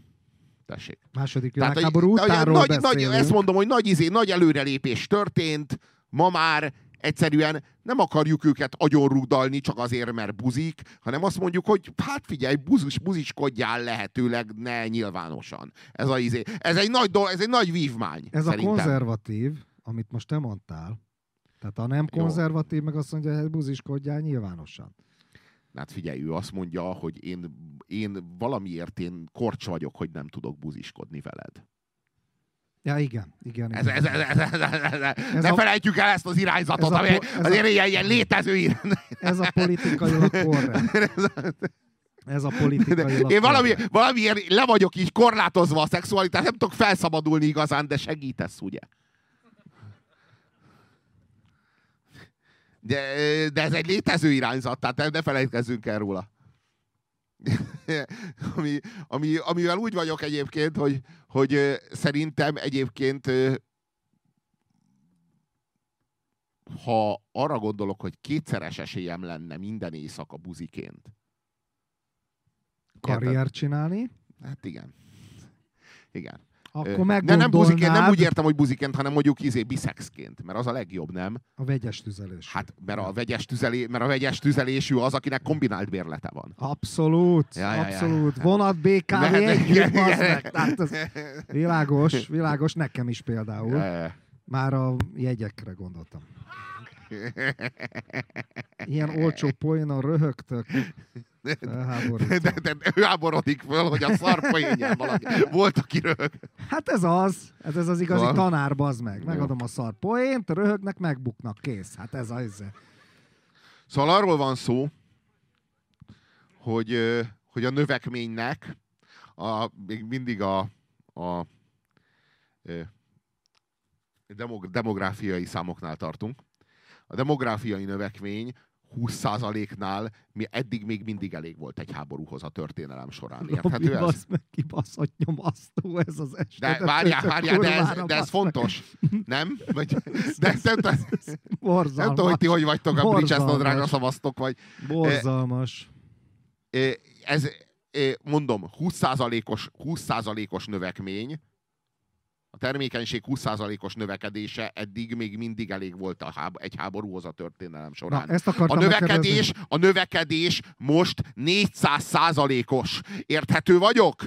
Tessék. Második világháború utánról nagy, nagy, Ezt mondom, hogy nagy, izé, nagy előrelépés történt, ma már egyszerűen nem akarjuk őket agyonrúdalni csak azért, mert buzik, hanem azt mondjuk, hogy hát figyelj, buzus, buziskodjál lehetőleg ne nyilvánosan. Ez, a izé. ez egy nagy dolog, ez egy nagy vívmány. Ez szerintem. a konzervatív, amit most te mondtál, tehát a nem konzervatív, Jó. meg azt mondja, hogy buziskodjál nyilvánosan. Hát figyelj, ő azt mondja, hogy én, én valamiért én korcs vagyok, hogy nem tudok buziskodni veled. Ja, igen, igen. Ez, ez, ez, ez, ez, ez, ez, ez ne a, felejtjük el ezt az irányzatot, ez ami ez azért a, ilyen, ilyen létező irány. Ez a politikai korrekt. Ez a politikai Én valami, valamiért le vagyok így korlátozva a szexualitás, nem tudok felszabadulni igazán, de segítesz, ugye? De, de ez egy létező irányzat, tehát ne felejtkezzünk el róla. <laughs> ami, ami, amivel úgy vagyok egyébként, hogy, hogy szerintem egyébként ha arra gondolok, hogy kétszeres esélyem lenne minden éjszaka buziként. Karrier csinálni? Hát igen. Igen. Akkor De nem, buziként, nem úgy értem, hogy buziként, hanem mondjuk izé biszexként, mert az a legjobb, nem? A vegyes tüzelés. Hát, mert a vegyes, tüzelé, mert a vegyes tüzelésű az, akinek kombinált bérlete van. Abszolút, ja, ja, abszolút. Ja. Vonat BKV együtt, Tehát az világos, világos, nekem is például. Ja, ja. Már a jegyekre gondoltam. Ilyen olcsó poénon röhögtök. De, de, de, ő háborodik föl, hogy a szar poénján valaki. Volt, aki röhög. Hát ez az. Ez, ez az igazi Val. tanár, bazd meg. Megadom a szar poént, röhögnek, megbuknak. Kész. Hát ez az. Szóval arról van szó, hogy, hogy a növekménynek a, még mindig a, a, a demográfiai számoknál tartunk a demográfiai növekmény 20%-nál mi eddig még mindig elég volt egy háborúhoz a történelem során. Robi, Érthető ez? basz meg kibaszott nyomasztó ez az este. De várjál, várjál, de ez, de ez fontos. Nem? Vagy, <laughs> de nem, nem, nem tudom, hogy ti hogy vagytok, a Bridges Borzalmas. nadrágra szavaztok, vagy Borzalmas. Ez, mondom, 20%-os, 20%-os növekmény, a termékenység 20%-os növekedése eddig még mindig elég volt a háb- egy háborúhoz a történelem Na, során. ezt A növekedés, a növekedés most 400%-os. Érthető vagyok?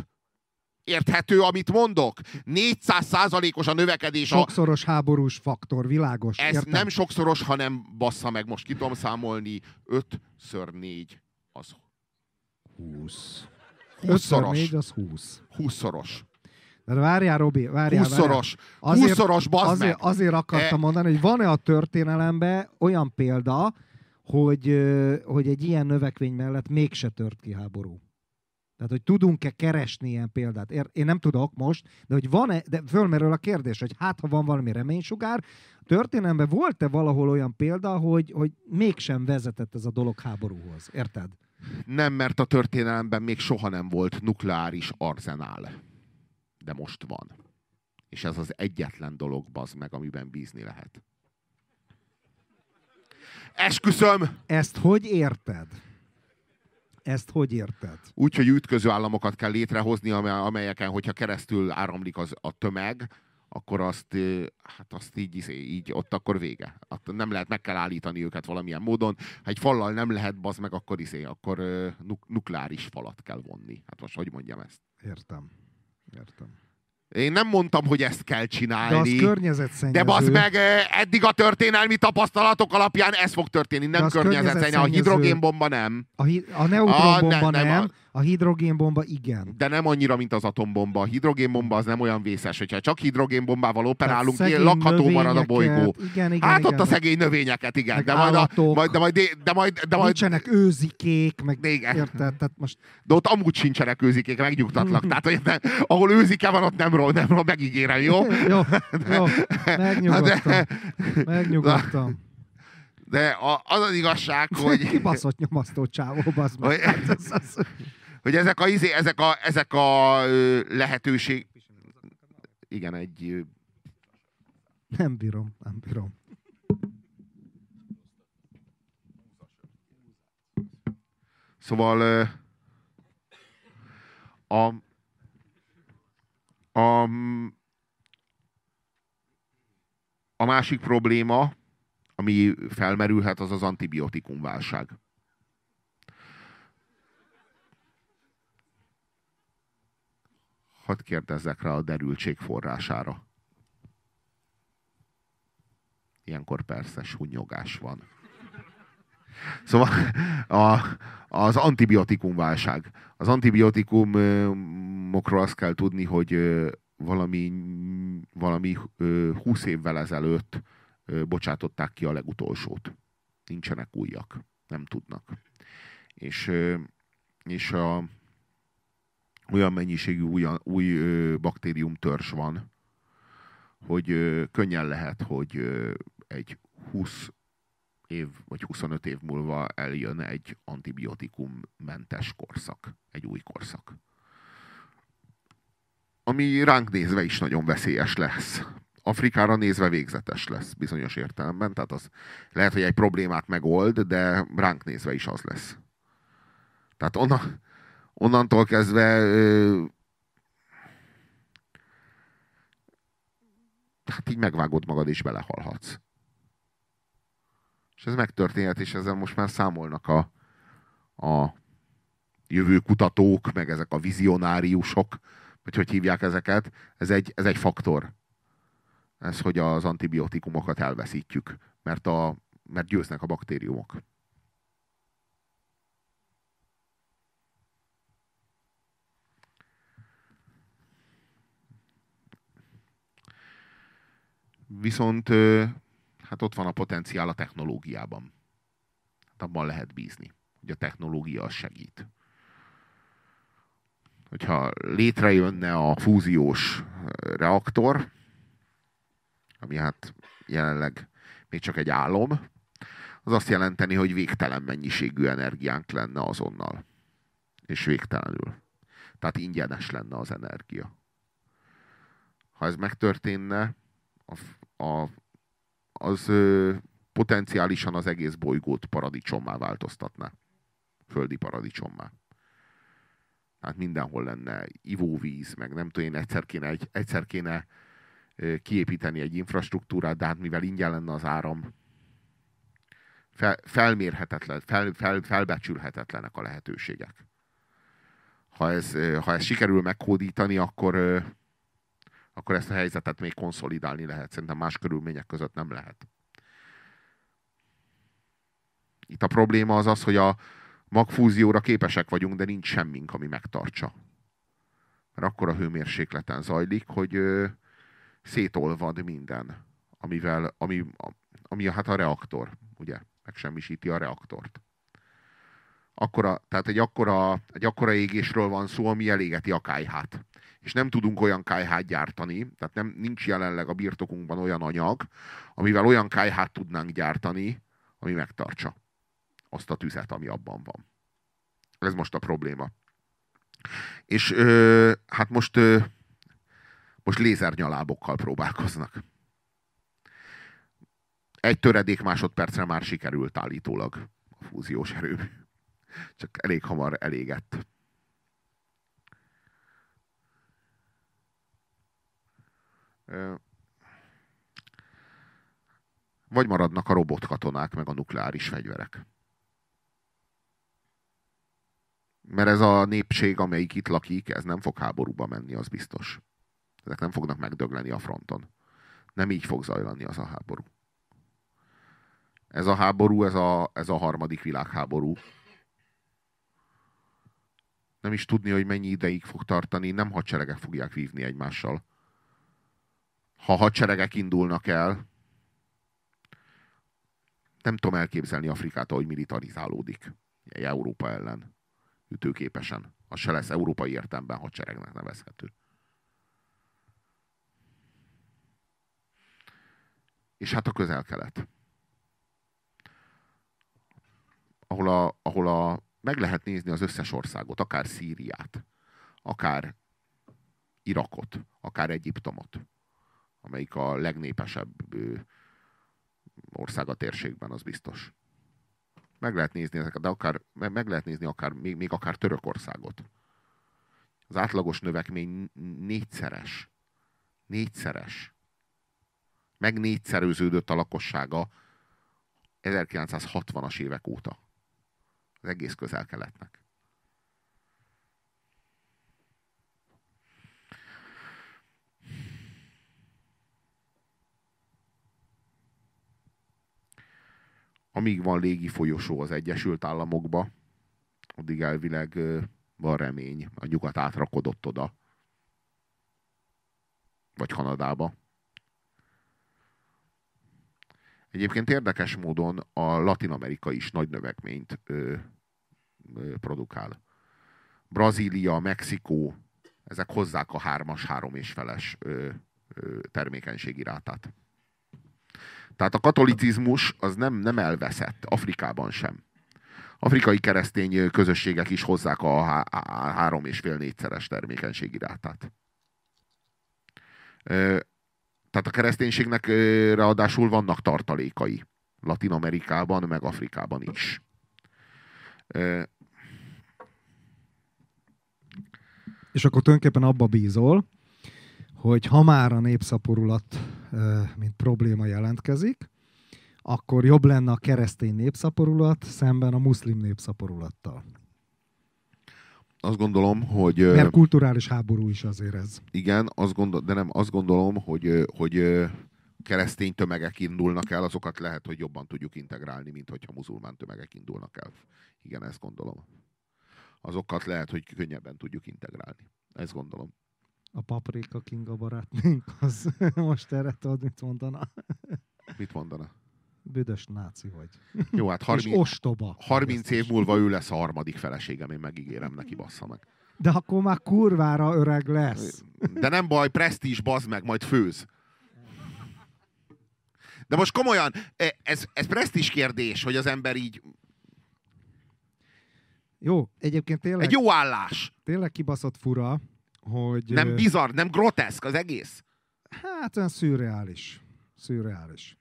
Érthető, amit mondok? 400%-os a növekedés. A, Sokszoros háborús faktor, világos. ez értem? nem sokszoros, hanem bassza meg, most ki tudom számolni, 5 ször 4 az 20. 20-szoros. 4 az 20. 20-szoros. De várjál, Robi, várjál. 20-szoros. Azért- 20-szoros, bazd Azért, meg! azért akartam E- mondani, hogy van-e a történelemben olyan példa, hogy, hogy egy ilyen növekvény mellett mégse tört ki háború. Tehát, hogy tudunk-e keresni ilyen példát? Én nem tudok most, de hogy van-e, de fölmerül a kérdés, hogy hát, ha van valami reménysugár, történelemben volt-e valahol olyan példa, hogy, hogy mégsem vezetett ez a dolog háborúhoz? Érted? Nem, mert a történelemben még soha nem volt nukleáris arzenál. De most van. És ez az egyetlen dolog, bazd meg, amiben bízni lehet. Esküszöm! Ezt hogy érted? Ezt hogy érted? Úgy, hogy ütköző államokat kell létrehozni, ame- amelyeken, hogyha keresztül áramlik az, a tömeg, akkor azt, hát azt így, izé, így, ott akkor vége. Nem lehet, meg kell állítani őket valamilyen módon. Ha egy fallal nem lehet, bazd meg, akkor izé, akkor nuk- nukleáris falat kell vonni. Hát most hogy mondjam ezt? Értem. Értem. Én nem mondtam, hogy ezt kell De az csinálni. környezetszennyező. De bazd meg, eddig a történelmi tapasztalatok alapján ez fog történni, nem az környezetszennyező. A hidrogénbomba nem. A, hi- a neutronbomba Ah, ne- nem, nem, nem, a hidrogénbomba igen. De nem annyira, mint az atombomba. A hidrogénbomba az nem olyan vészes. Hogyha csak hidrogénbombával operálunk, ilyen lakható marad a bolygó. Igen, igen, Hát igen. ott a szegény növényeket, igen. De majd, a, majd, de majd, de majd, de majd, Nincsenek őzikék, meg igen. érted? Tehát most de ott amúgy sincsenek őzikék, megnyugtatlak. <laughs> Tehát, hogy ne, ahol őzike van, ott nem ról, nem ról, megígérem, jó? <laughs> jó, jó, <laughs> megnyugodtam. De, Megnyugodtam. de az az igazság, hogy, Kibaszott nyomasztó csávó, bazd meg. Hát ez az- hogy ezek a, izé, ezek a, ezek a lehetőség... Igen, egy Nem bírom, nem bírom. Szóval a, a, a másik probléma, ami felmerülhet, az az antibiotikumválság. Hadd kérdezzek rá a derültség forrására. Ilyenkor persze sunyogás van. Szóval a, az antibiotikumválság. Az antibiotikumokról azt kell tudni, hogy valami, valami ö, 20 évvel ezelőtt bocsátották ki a legutolsót. Nincsenek újak. Nem tudnak. És, és a, olyan mennyiségű új, új ö, baktériumtörzs van, hogy ö, könnyen lehet, hogy ö, egy 20 év vagy 25 év múlva eljön egy antibiotikummentes korszak, egy új korszak. Ami ránk nézve is nagyon veszélyes lesz. Afrikára nézve végzetes lesz bizonyos értelemben, tehát az lehet, hogy egy problémát megold, de ránk nézve is az lesz. Tehát onnan, onnantól kezdve ö, hát így megvágod magad és belehalhatsz. És ez megtörténhet, és ezzel most már számolnak a, a jövőkutatók, meg ezek a vizionáriusok, vagy hogy hívják ezeket. Ez egy, ez egy faktor. Ez, hogy az antibiotikumokat elveszítjük, mert, a, mert győznek a baktériumok. Viszont hát ott van a potenciál a technológiában. Hát abban lehet bízni, hogy a technológia az segít. Hogyha létrejönne a fúziós reaktor, ami hát jelenleg még csak egy álom, az azt jelenteni, hogy végtelen mennyiségű energiánk lenne azonnal. És végtelenül. Tehát ingyenes lenne az energia. Ha ez megtörténne, a, az ö, potenciálisan az egész bolygót paradicsommá változtatná. Földi paradicsommá. Tehát mindenhol lenne ivóvíz, meg nem tudom én, egyszer kéne, egy, egyszer kéne kiépíteni egy infrastruktúrát, de hát mivel ingyen lenne az áram, fel, felmérhetetlen, fel, fel, felbecsülhetetlenek a lehetőségek. Ha ez, ha ez sikerül megkódítani, akkor, akkor ezt a helyzetet még konszolidálni lehet. Szerintem más körülmények között nem lehet. Itt a probléma az az, hogy a magfúzióra képesek vagyunk, de nincs semmink, ami megtartsa. Mert akkor a hőmérsékleten zajlik, hogy ö, szétolvad minden, amivel, ami, ami hát a reaktor, ugye, megsemmisíti a reaktort. Akkora, tehát egy akkora, egy akkora égésről van szó, ami elégeti a kájhát. És nem tudunk olyan kájhát gyártani, tehát nem, nincs jelenleg a birtokunkban olyan anyag, amivel olyan kájhát tudnánk gyártani, ami megtartsa azt a tüzet, ami abban van. Ez most a probléma. És ö, hát most, ö, most lézernyalábokkal próbálkoznak. Egy töredék másodpercre már sikerült állítólag a fúziós erőmű. Csak elég hamar elégett. Vagy maradnak a robotkatonák, meg a nukleáris fegyverek. Mert ez a népség, amelyik itt lakik, ez nem fog háborúba menni, az biztos. Ezek nem fognak megdögleni a fronton. Nem így fog zajlani az a háború. Ez a háború, ez a, ez a harmadik világháború. Nem is tudni, hogy mennyi ideig fog tartani, nem hadseregek fogják vívni egymással. Ha hadseregek indulnak el, nem tudom elképzelni Afrikát, ahogy militarizálódik Európa ellen ütőképesen. Az se lesz európai értelemben hadseregnek nevezhető. És hát a közel-kelet. Ahol, a, ahol a, meg lehet nézni az összes országot, akár Szíriát, akár Irakot, akár Egyiptomot, amelyik a legnépesebb ország a térségben, az biztos. Meg lehet nézni ezeket, de akár, meg lehet nézni akár, még, még akár Törökországot. Az átlagos növekmény négyszeres. Négyszeres. Meg négyszerőződött a lakossága 1960-as évek óta. Az egész közel-keletnek. Amíg van légi folyosó az Egyesült Államokba, addig elvileg van remény. A nyugat átrakodott oda. Vagy Kanadába. Egyébként érdekes módon a Latin Amerika is nagy növekményt ö, ö, produkál. Brazília, Mexikó, ezek hozzák a hármas, három és feles ö, ö, termékenységi rátát. Tehát a katolicizmus az nem, nem elveszett, Afrikában sem. Afrikai keresztény közösségek is hozzák a há- három és fél négyszeres termékenységi rátát. Tehát a kereszténységnek ráadásul vannak tartalékai. Latin Amerikában, meg Afrikában is. És akkor tulajdonképpen abba bízol, hogy ha már a népszaporulat mint probléma jelentkezik, akkor jobb lenne a keresztény népszaporulat szemben a muszlim népszaporulattal. Azt gondolom, hogy... Mert kulturális háború is azért ez. Igen, azt gondol, de nem, azt gondolom, hogy, hogy keresztény tömegek indulnak el, azokat lehet, hogy jobban tudjuk integrálni, mint hogyha muzulmán tömegek indulnak el. Igen, ezt gondolom. Azokat lehet, hogy könnyebben tudjuk integrálni. Ezt gondolom a Paprika Kinga barátnőnk, az <laughs> most erre tudod, mit mondana? Mit mondana? Büdös náci vagy. Jó, hát 30, ostoba. 30 év múlva ő lesz a harmadik feleségem, én megígérem neki, bassza meg. De akkor már kurvára öreg lesz. De nem baj, presztízs, bazd meg, majd főz. De most komolyan, e, ez, ez presztis kérdés, hogy az ember így... Jó, egyébként tényleg, Egy jó állás. tényleg kibaszott fura, hogy... Nem bizarr, nem groteszk az egész. Hát olyan szürreális. Szürreális.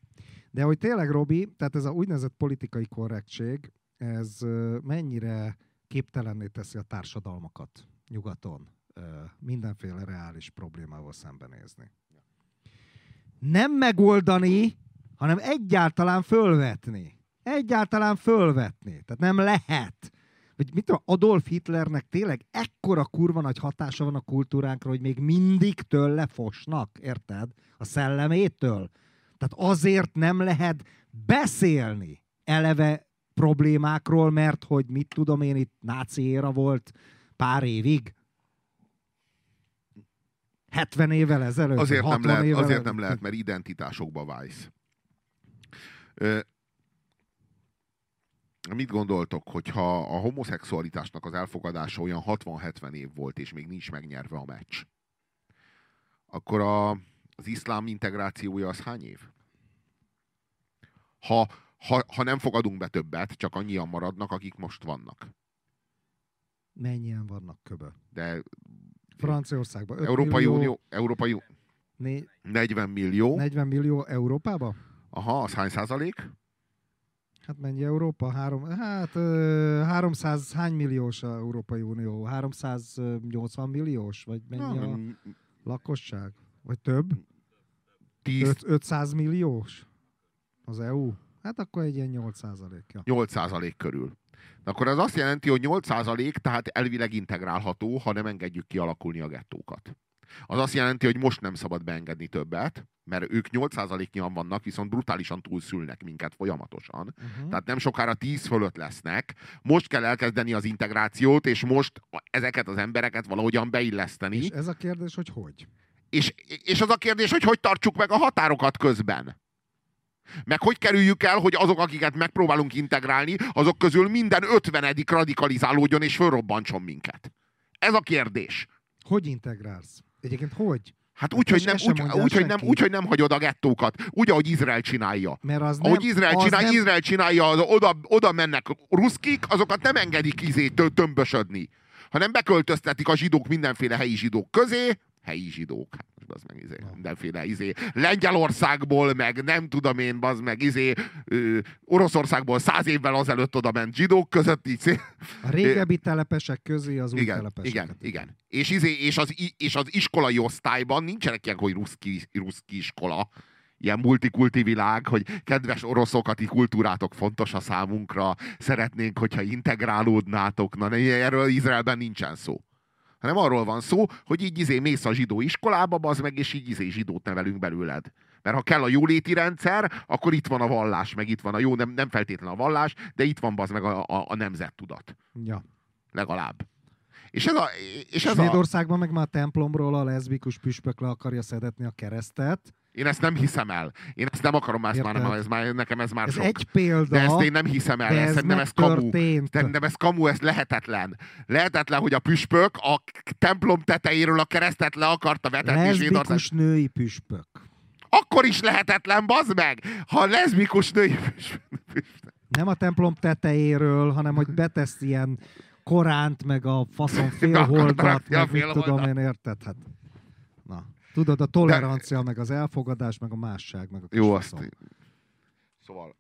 De hogy tényleg, Robi, tehát ez a úgynevezett politikai korrektség, ez mennyire képtelenné teszi a társadalmakat nyugaton mindenféle reális problémával szembenézni. Nem megoldani, hanem egyáltalán fölvetni. Egyáltalán fölvetni. Tehát nem lehet. Vagy mit tudom, Adolf Hitlernek tényleg ekkora kurva nagy hatása van a kultúránkra, hogy még mindig tőle fosnak, érted? A szellemétől. Tehát azért nem lehet beszélni eleve problémákról, mert hogy mit tudom én, itt náci éra volt pár évig. 70 évvel ezelőtt. Azért nem 60 lehet, azért nem lehet, mert identitásokba válsz. Mit gondoltok, hogyha a homoszexualitásnak az elfogadása olyan 60-70 év volt, és még nincs megnyerve a meccs, akkor a, az iszlám integrációja az hány év? Ha, ha, ha nem fogadunk be többet, csak annyian maradnak, akik most vannak. Mennyien vannak köbö? De Franciaországban 5 Európai millió, Unió, Európai né- 40 millió. 40 millió Európába? Aha, az hány százalék? Hát mennyi Európa? Három, hát ö, 300, hány milliós a Európai Unió? 380 milliós? Vagy mennyi a lakosság? Vagy több? 10, Öt- 500 milliós az EU? Hát akkor egy ilyen 8 százalékja. 8 százalék körül. De akkor ez azt jelenti, hogy 8 százalék, tehát elvileg integrálható, ha nem engedjük kialakulni a gettókat. Az azt jelenti, hogy most nem szabad beengedni többet, mert ők 8%-nyian vannak, viszont brutálisan túlszülnek minket folyamatosan. Uh-huh. Tehát nem sokára 10 fölött lesznek. Most kell elkezdeni az integrációt, és most ezeket az embereket valahogyan beilleszteni. És ez a kérdés, hogy hogy? És, és az a kérdés, hogy hogy tartsuk meg a határokat közben. Meg hogy kerüljük el, hogy azok, akiket megpróbálunk integrálni, azok közül minden ötvenedik radikalizálódjon és fölrobbantson minket. Ez a kérdés. Hogy integrálsz? Egyébként hogy? Hát úgy, hogy nem, úgy, úgy, hogy nem, úgy, hogy nem hagyod a gettókat. Úgy, ahogy Izrael csinálja. Mert az Ahogy nem, Izrael, az csinál, nem, Izrael csinálja, az oda, oda mennek ruszkik, azokat nem engedik izé tö- tömbösödni, hanem beköltöztetik a zsidók mindenféle helyi zsidók közé, helyi zsidók, most az meg izé, mindenféle izé, Lengyelországból, meg nem tudom én, az meg izé, ö, Oroszországból száz évvel azelőtt oda ment zsidók között, így A régebbi telepesek közé az új igen, telepeseket. igen, igen. És, izé, és, az, és az iskolai osztályban nincsenek ilyen, hogy ruszki, ruszki iskola, ilyen multikulti világ, hogy kedves oroszok, a ti kultúrátok fontos a számunkra, szeretnénk, hogyha integrálódnátok. Na, erről Izraelben nincsen szó. Hanem arról van szó, hogy így izé mész a zsidó iskolába, az meg, és így izé zsidót nevelünk belőled. Mert ha kell a jóléti rendszer, akkor itt van a vallás, meg itt van a jó, nem, nem feltétlen a vallás, de itt van az meg a, a, a nemzettudat. Ja. Legalább. És ez a... És ez a Svédországban meg már a templomról a leszbikus püspök le akarja szedetni a keresztet. Én ezt nem hiszem el. Én ezt nem akarom, ezt már, nem, ez már, nekem ez már Ez sok. egy példa, De ezt én nem hiszem el, ez, szerintem ez kamu. Szerintem ez kamu, ez lehetetlen. Lehetetlen, hogy a püspök a templom tetejéről a keresztet le akarta vetetni. Leszbikus női püspök. Akkor is lehetetlen, bazd meg! Ha leszbikus női püspök. Nem a templom tetejéről, hanem hogy betesz ilyen koránt, meg a faszon <laughs> félholdat, meg mit tudom én, érted? Hát. Tudod, a tolerancia, meg az elfogadás, meg a másság, meg a kis Jó, azt... faszom. Szóval...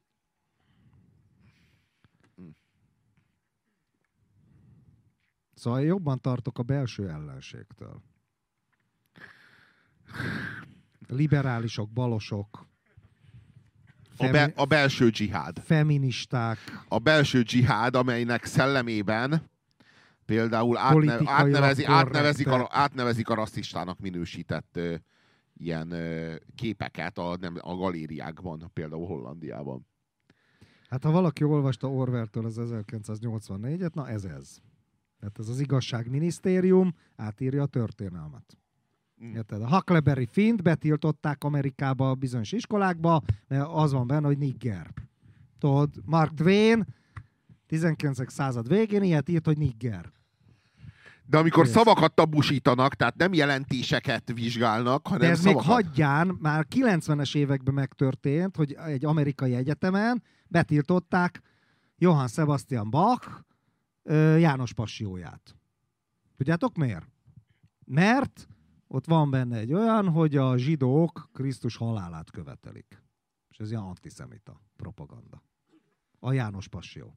Szóval én jobban tartok a belső ellenségtől. Liberálisok, balosok, A, be, a belső dzsihád. feministák, a belső dzsihád, amelynek szellemében például átne, átnevezi, átnevezik, a, átnevezik a rasszistának minősített ö, ilyen ö, képeket a, nem, a galériákban, például Hollandiában. Hát ha valaki olvasta Orwell-től az 1984-et, na ez ez. Tehát ez az igazságminisztérium átírja a történelmet. Mm. Érted? A Huckleberry Fint betiltották Amerikába a bizonyos iskolákba, mert az van benne, hogy nigger. Tudod, Mark Twain 19. század végén ilyet írt, hogy nigger. De amikor Persze. szavakat tabusítanak, tehát nem jelentéseket vizsgálnak, hanem De ez még szavakat. hagyján, már 90-es években megtörtént, hogy egy amerikai egyetemen betiltották Johann Sebastian Bach János Passióját. Tudjátok miért? Mert ott van benne egy olyan, hogy a zsidók Krisztus halálát követelik. És ez ilyen antiszemita propaganda. A János Passió.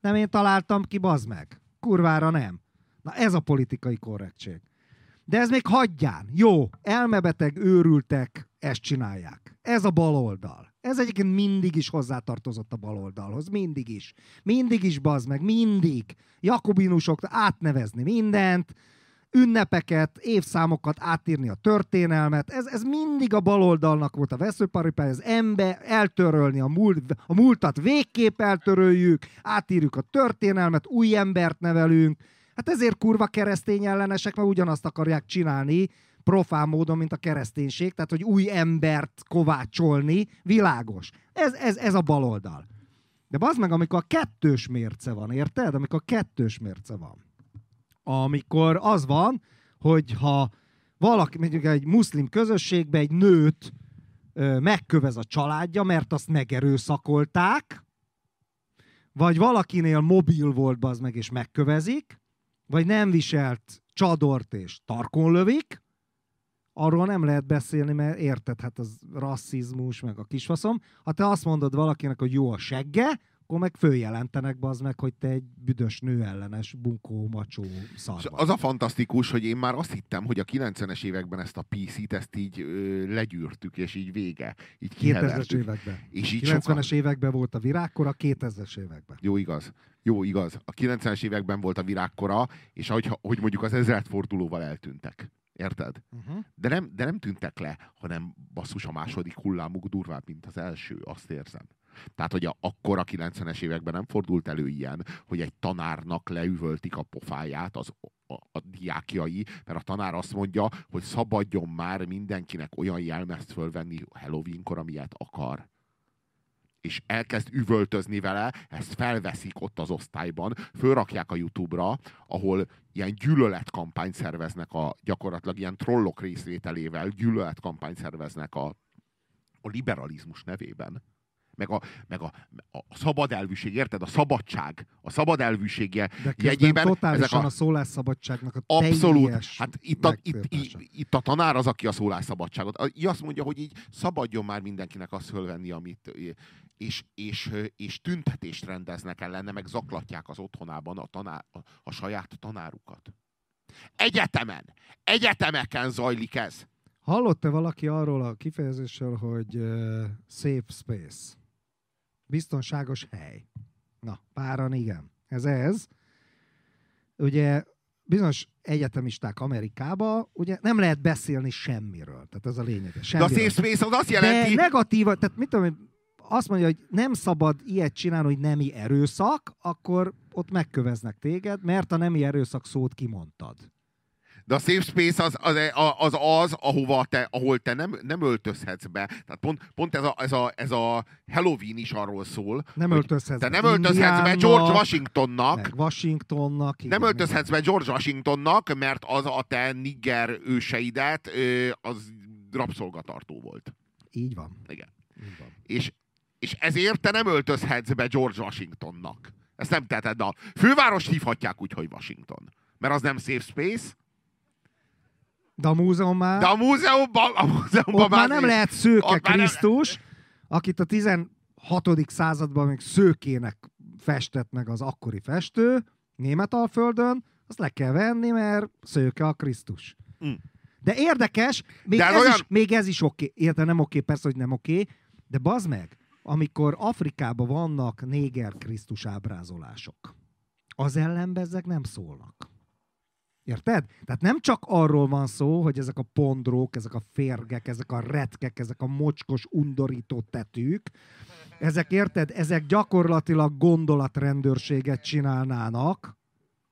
Nem én találtam ki, bazd meg. Kurvára nem. Na ez a politikai korrektség. De ez még hagyján. Jó, elmebeteg, őrültek, ezt csinálják. Ez a baloldal. Ez egyébként mindig is hozzátartozott a baloldalhoz. Mindig is. Mindig is, bazd meg, mindig. Jakobinusok átnevezni mindent, ünnepeket, évszámokat átírni a történelmet. Ez, ez mindig a baloldalnak volt a veszőparipája, az ember eltörölni a, múlt, a múltat végképp eltöröljük, átírjuk a történelmet, új embert nevelünk. Hát ezért kurva keresztény ellenesek, mert ugyanazt akarják csinálni, profán módon, mint a kereszténység, tehát hogy új embert kovácsolni, világos. Ez, ez, ez a baloldal. De bazd meg, amikor a kettős mérce van, érted? Amikor a kettős mérce van amikor az van, hogy ha valaki, mondjuk egy muszlim közösségben egy nőt ö, megkövez a családja, mert azt megerőszakolták, vagy valakinél mobil volt az meg, és megkövezik, vagy nem viselt csadort és tarkon lövik, arról nem lehet beszélni, mert érted, hát az rasszizmus, meg a kisfaszom. Ha te azt mondod valakinek, hogy jó a segge, akkor meg följelentenek bazd meg, hogy te egy büdös nő ellenes bunkó, macsó szar vagy. az a fantasztikus, hogy én már azt hittem, hogy a 90-es években ezt a PC-t, ezt így ö, legyűrtük, és így vége. Így 2000-es kihevertük. években. És így 90-es sokan... években volt a virágkora, 2000-es években. Jó, igaz. Jó, igaz. A 90-es években volt a virágkora, és ahogy, hogy mondjuk az ezret fordulóval eltűntek. Érted? Uh-huh. De nem, de nem tűntek le, hanem basszus a második hullámuk durvább, mint az első, azt érzem. Tehát, hogy akkor a 90-es években nem fordult elő ilyen, hogy egy tanárnak leüvöltik a pofáját az, a, a diákjai, mert a tanár azt mondja, hogy szabadjon már mindenkinek olyan jelmezt fölvenni Halloweenkor, amilyet akar és elkezd üvöltözni vele, ezt felveszik ott az osztályban, fölrakják a YouTube-ra, ahol ilyen gyűlöletkampányt szerveznek a gyakorlatilag ilyen trollok részvételével, gyűlöletkampányt szerveznek a, a liberalizmus nevében. Meg a, meg a, a szabad elvűség, érted? A szabadság. A szabad elvűsége De jegyében totálisan ezek a... a- szólásszabadságnak a Abszolút. Hát itt a, itt, itt, itt a tanár az, aki a szólásszabadságot. Így azt mondja, hogy így szabadjon már mindenkinek azt fölvenni, amit és, és, és tüntetést rendeznek ellene, meg zaklatják az otthonában a, tanár, a, a saját tanárukat. Egyetemen, egyetemeken zajlik ez. Hallott-e valaki arról a kifejezésről, hogy uh, safe space? Biztonságos hely. Na, páran igen. Ez ez. Ugye bizonyos egyetemisták Amerikába, ugye nem lehet beszélni semmiről. Tehát ez a lényeg. De a safe space az azt De jelenti, negatív, tehát mit tudom, én, azt mondja, hogy nem szabad ilyet csinálni, hogy nemi erőszak, akkor ott megköveznek téged, mert a nemi erőszak szót kimondtad. De a safe space az az, az, az ahova te, ahol te nem, nem öltözhetsz be. Tehát pont, pont ez, a, ez, a, ez a Halloween is arról szól, Nem öltözhetsz te be nem öltözhetsz be George Washingtonnak, Washingtonnak. nem igen, öltözhetsz be George Washingtonnak, mert az a te nigger őseidet, az rabszolgatartó volt. Így van. Igen. Így van. És, és ezért te nem öltözhetsz be George Washingtonnak. Ezt nem teheted. A fővárost hívhatják úgy, hogy Washington. Mert az nem safe space, De a múzeum már, de a múzeumban, a múzeumban ott már nem lehet szőke már nem- Krisztus, akit a 16. században még szőkének festett meg az akkori festő, Németalföldön, azt le kell venni, mert szőke a Krisztus. Mm. De érdekes, még, De ez, olyan- is, még ez is oké. Érte, nem oké, persze, hogy nem oké, de bazd meg, amikor Afrikában vannak néger Krisztus ábrázolások, az ellen bezzeg nem szólnak. Érted? Tehát nem csak arról van szó, hogy ezek a pondrók, ezek a férgek, ezek a retkek, ezek a mocskos, undorító tetűk, ezek érted? Ezek gyakorlatilag gondolatrendőrséget csinálnának,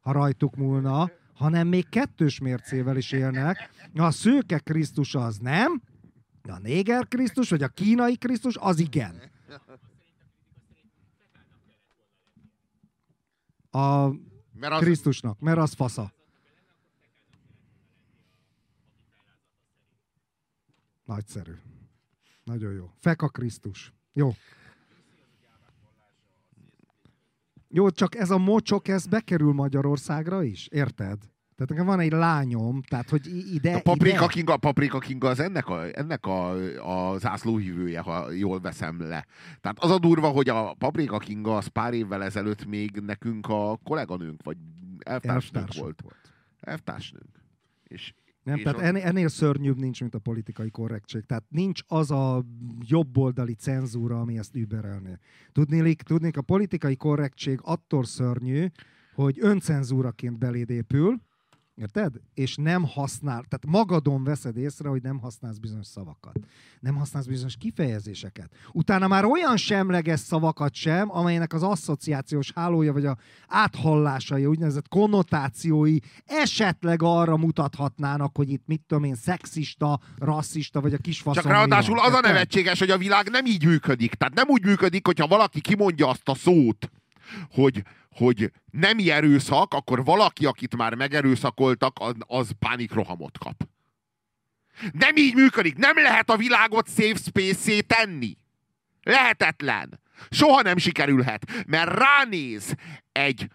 ha rajtuk múlna, hanem még kettős mércével is élnek. A szőke Krisztus az nem, a néger Krisztus, vagy a kínai Krisztus, az igen. A Mert az, Krisztusnak, mert az fasza. Nagyszerű. Nagyon jó. Feka Krisztus. Jó. Jó, csak ez a mocsok, ez bekerül Magyarországra is, érted? Tehát nekem van egy lányom, tehát hogy ide... A Paprika ide... King, a Paprika King az ennek, a, ennek a, a zászlóhívője, ha jól veszem le. Tehát az a durva, hogy a Paprika King az pár évvel ezelőtt még nekünk a kolléganőnk, vagy elvtársnőnk volt. volt. Elvtársnőnk. És, nem, tehát ennél, ennél szörnyűbb nincs, mint a politikai korrektség. Tehát nincs az a jobboldali cenzúra, ami ezt überelné. Tudnélik, tudnék, a politikai korrektség attól szörnyű, hogy öncenzúraként beléd épül, Érted? És nem használ, tehát magadon veszed észre, hogy nem használsz bizonyos szavakat. Nem használsz bizonyos kifejezéseket. Utána már olyan semleges szavakat sem, amelynek az asszociációs hálója, vagy a áthallásai, úgynevezett konnotációi esetleg arra mutathatnának, hogy itt mit tudom én, szexista, rasszista, vagy a kisfaszom. Csak ráadásul az a nevetséges, hogy a világ nem így működik. Tehát nem úgy működik, hogyha valaki kimondja azt a szót, hogy, hogy nem erőszak, akkor valaki, akit már megerőszakoltak, az, az pánikrohamot kap. Nem így működik. Nem lehet a világot safe space tenni. Lehetetlen. Soha nem sikerülhet, mert ránéz egy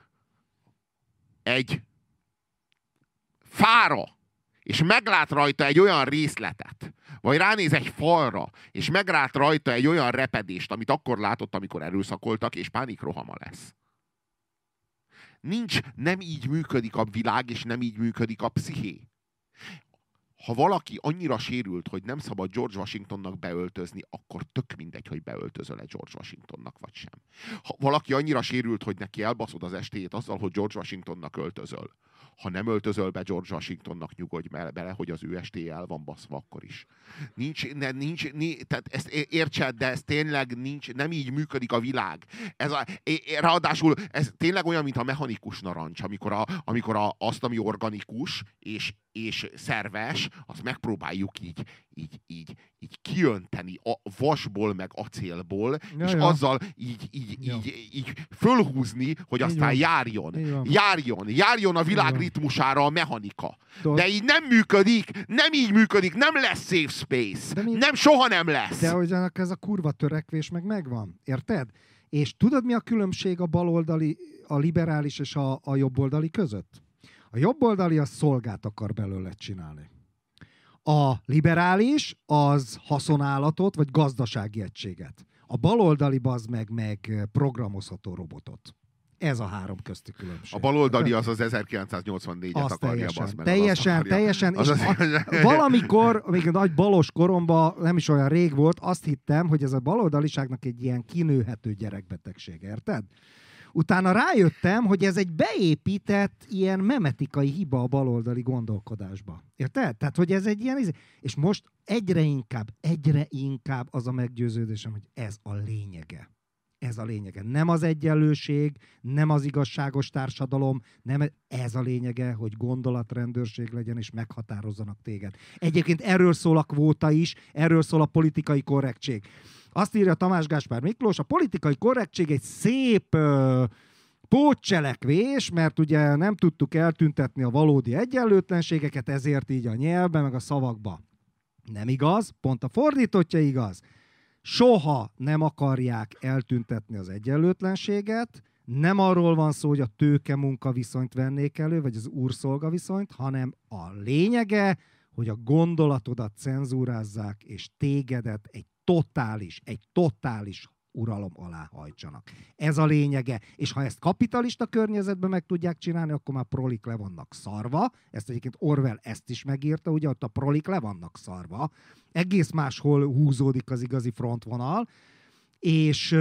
egy fára, és meglát rajta egy olyan részletet, vagy ránéz egy falra, és meglát rajta egy olyan repedést, amit akkor látott, amikor erőszakoltak, és pánikrohama lesz. Nincs, nem így működik a világ, és nem így működik a psziché. Ha valaki annyira sérült, hogy nem szabad George Washingtonnak beöltözni, akkor tök mindegy, hogy beöltözöl-e George Washingtonnak, vagy sem. Ha valaki annyira sérült, hogy neki elbaszod az estét azzal, hogy George Washingtonnak öltözöl, ha nem öltözöl be George Washingtonnak, nyugodj bele, hogy az ő estéje van baszva akkor is. Nincs, ne, nincs, nincs tehát ezt értsed, de ez tényleg nincs, nem így működik a világ. Ez a, ráadásul ez tényleg olyan, mint a mechanikus narancs, amikor, a, amikor a, azt, ami organikus és, és szerves, azt megpróbáljuk így, így, így, így kiönteni a vasból, meg acélból, ja, és ja. azzal így, így, ja. így, így fölhúzni, hogy aztán járjon. Járjon, járjon a világ ritmusára a mechanika. Tudod. De így nem működik, nem így működik, nem lesz safe space. De mi... Nem, soha nem lesz. De hogy ez a kurva törekvés meg megvan, érted? És tudod, mi a különbség a baloldali, a liberális és a, a jobboldali között? A jobboldali a szolgát akar belőle csinálni. A liberális az haszonállatot, vagy gazdasági egységet. A baloldali az meg, meg programozható robotot. Ez a három közti különbség. A baloldali az az 1984-et az akarja. Teljesen, az, teljesen, az teljesen. Az az... A, valamikor, még a nagy balos koromban, nem is olyan rég volt, azt hittem, hogy ez a baloldaliságnak egy ilyen kinőhető gyerekbetegség, érted? Utána rájöttem, hogy ez egy beépített ilyen memetikai hiba a baloldali gondolkodásba. Érted? Tehát, hogy ez egy ilyen... Izé- és most egyre inkább, egyre inkább az a meggyőződésem, hogy ez a lényege. Ez a lényege. Nem az egyenlőség, nem az igazságos társadalom, nem ez a lényege, hogy gondolatrendőrség legyen, és meghatározzanak téged. Egyébként erről szól a kvóta is, erről szól a politikai korrektség. Azt írja Tamás Gáspár Miklós, a politikai korrektség egy szép uh, pótcselekvés, mert ugye nem tudtuk eltüntetni a valódi egyenlőtlenségeket, ezért így a nyelvbe, meg a szavakba. Nem igaz, pont a fordítottja igaz. Soha nem akarják eltüntetni az egyenlőtlenséget, nem arról van szó, hogy a tőke munka viszonyt vennék elő, vagy az úrszolga viszonyt, hanem a lényege, hogy a gondolatodat cenzúrázzák, és tégedet egy totális, egy totális uralom alá hajtsanak. Ez a lényege. És ha ezt kapitalista környezetben meg tudják csinálni, akkor már prolik le vannak szarva. Ezt egyébként Orwell ezt is megírta, ugye ott a prolik le vannak szarva. Egész máshol húzódik az igazi frontvonal. És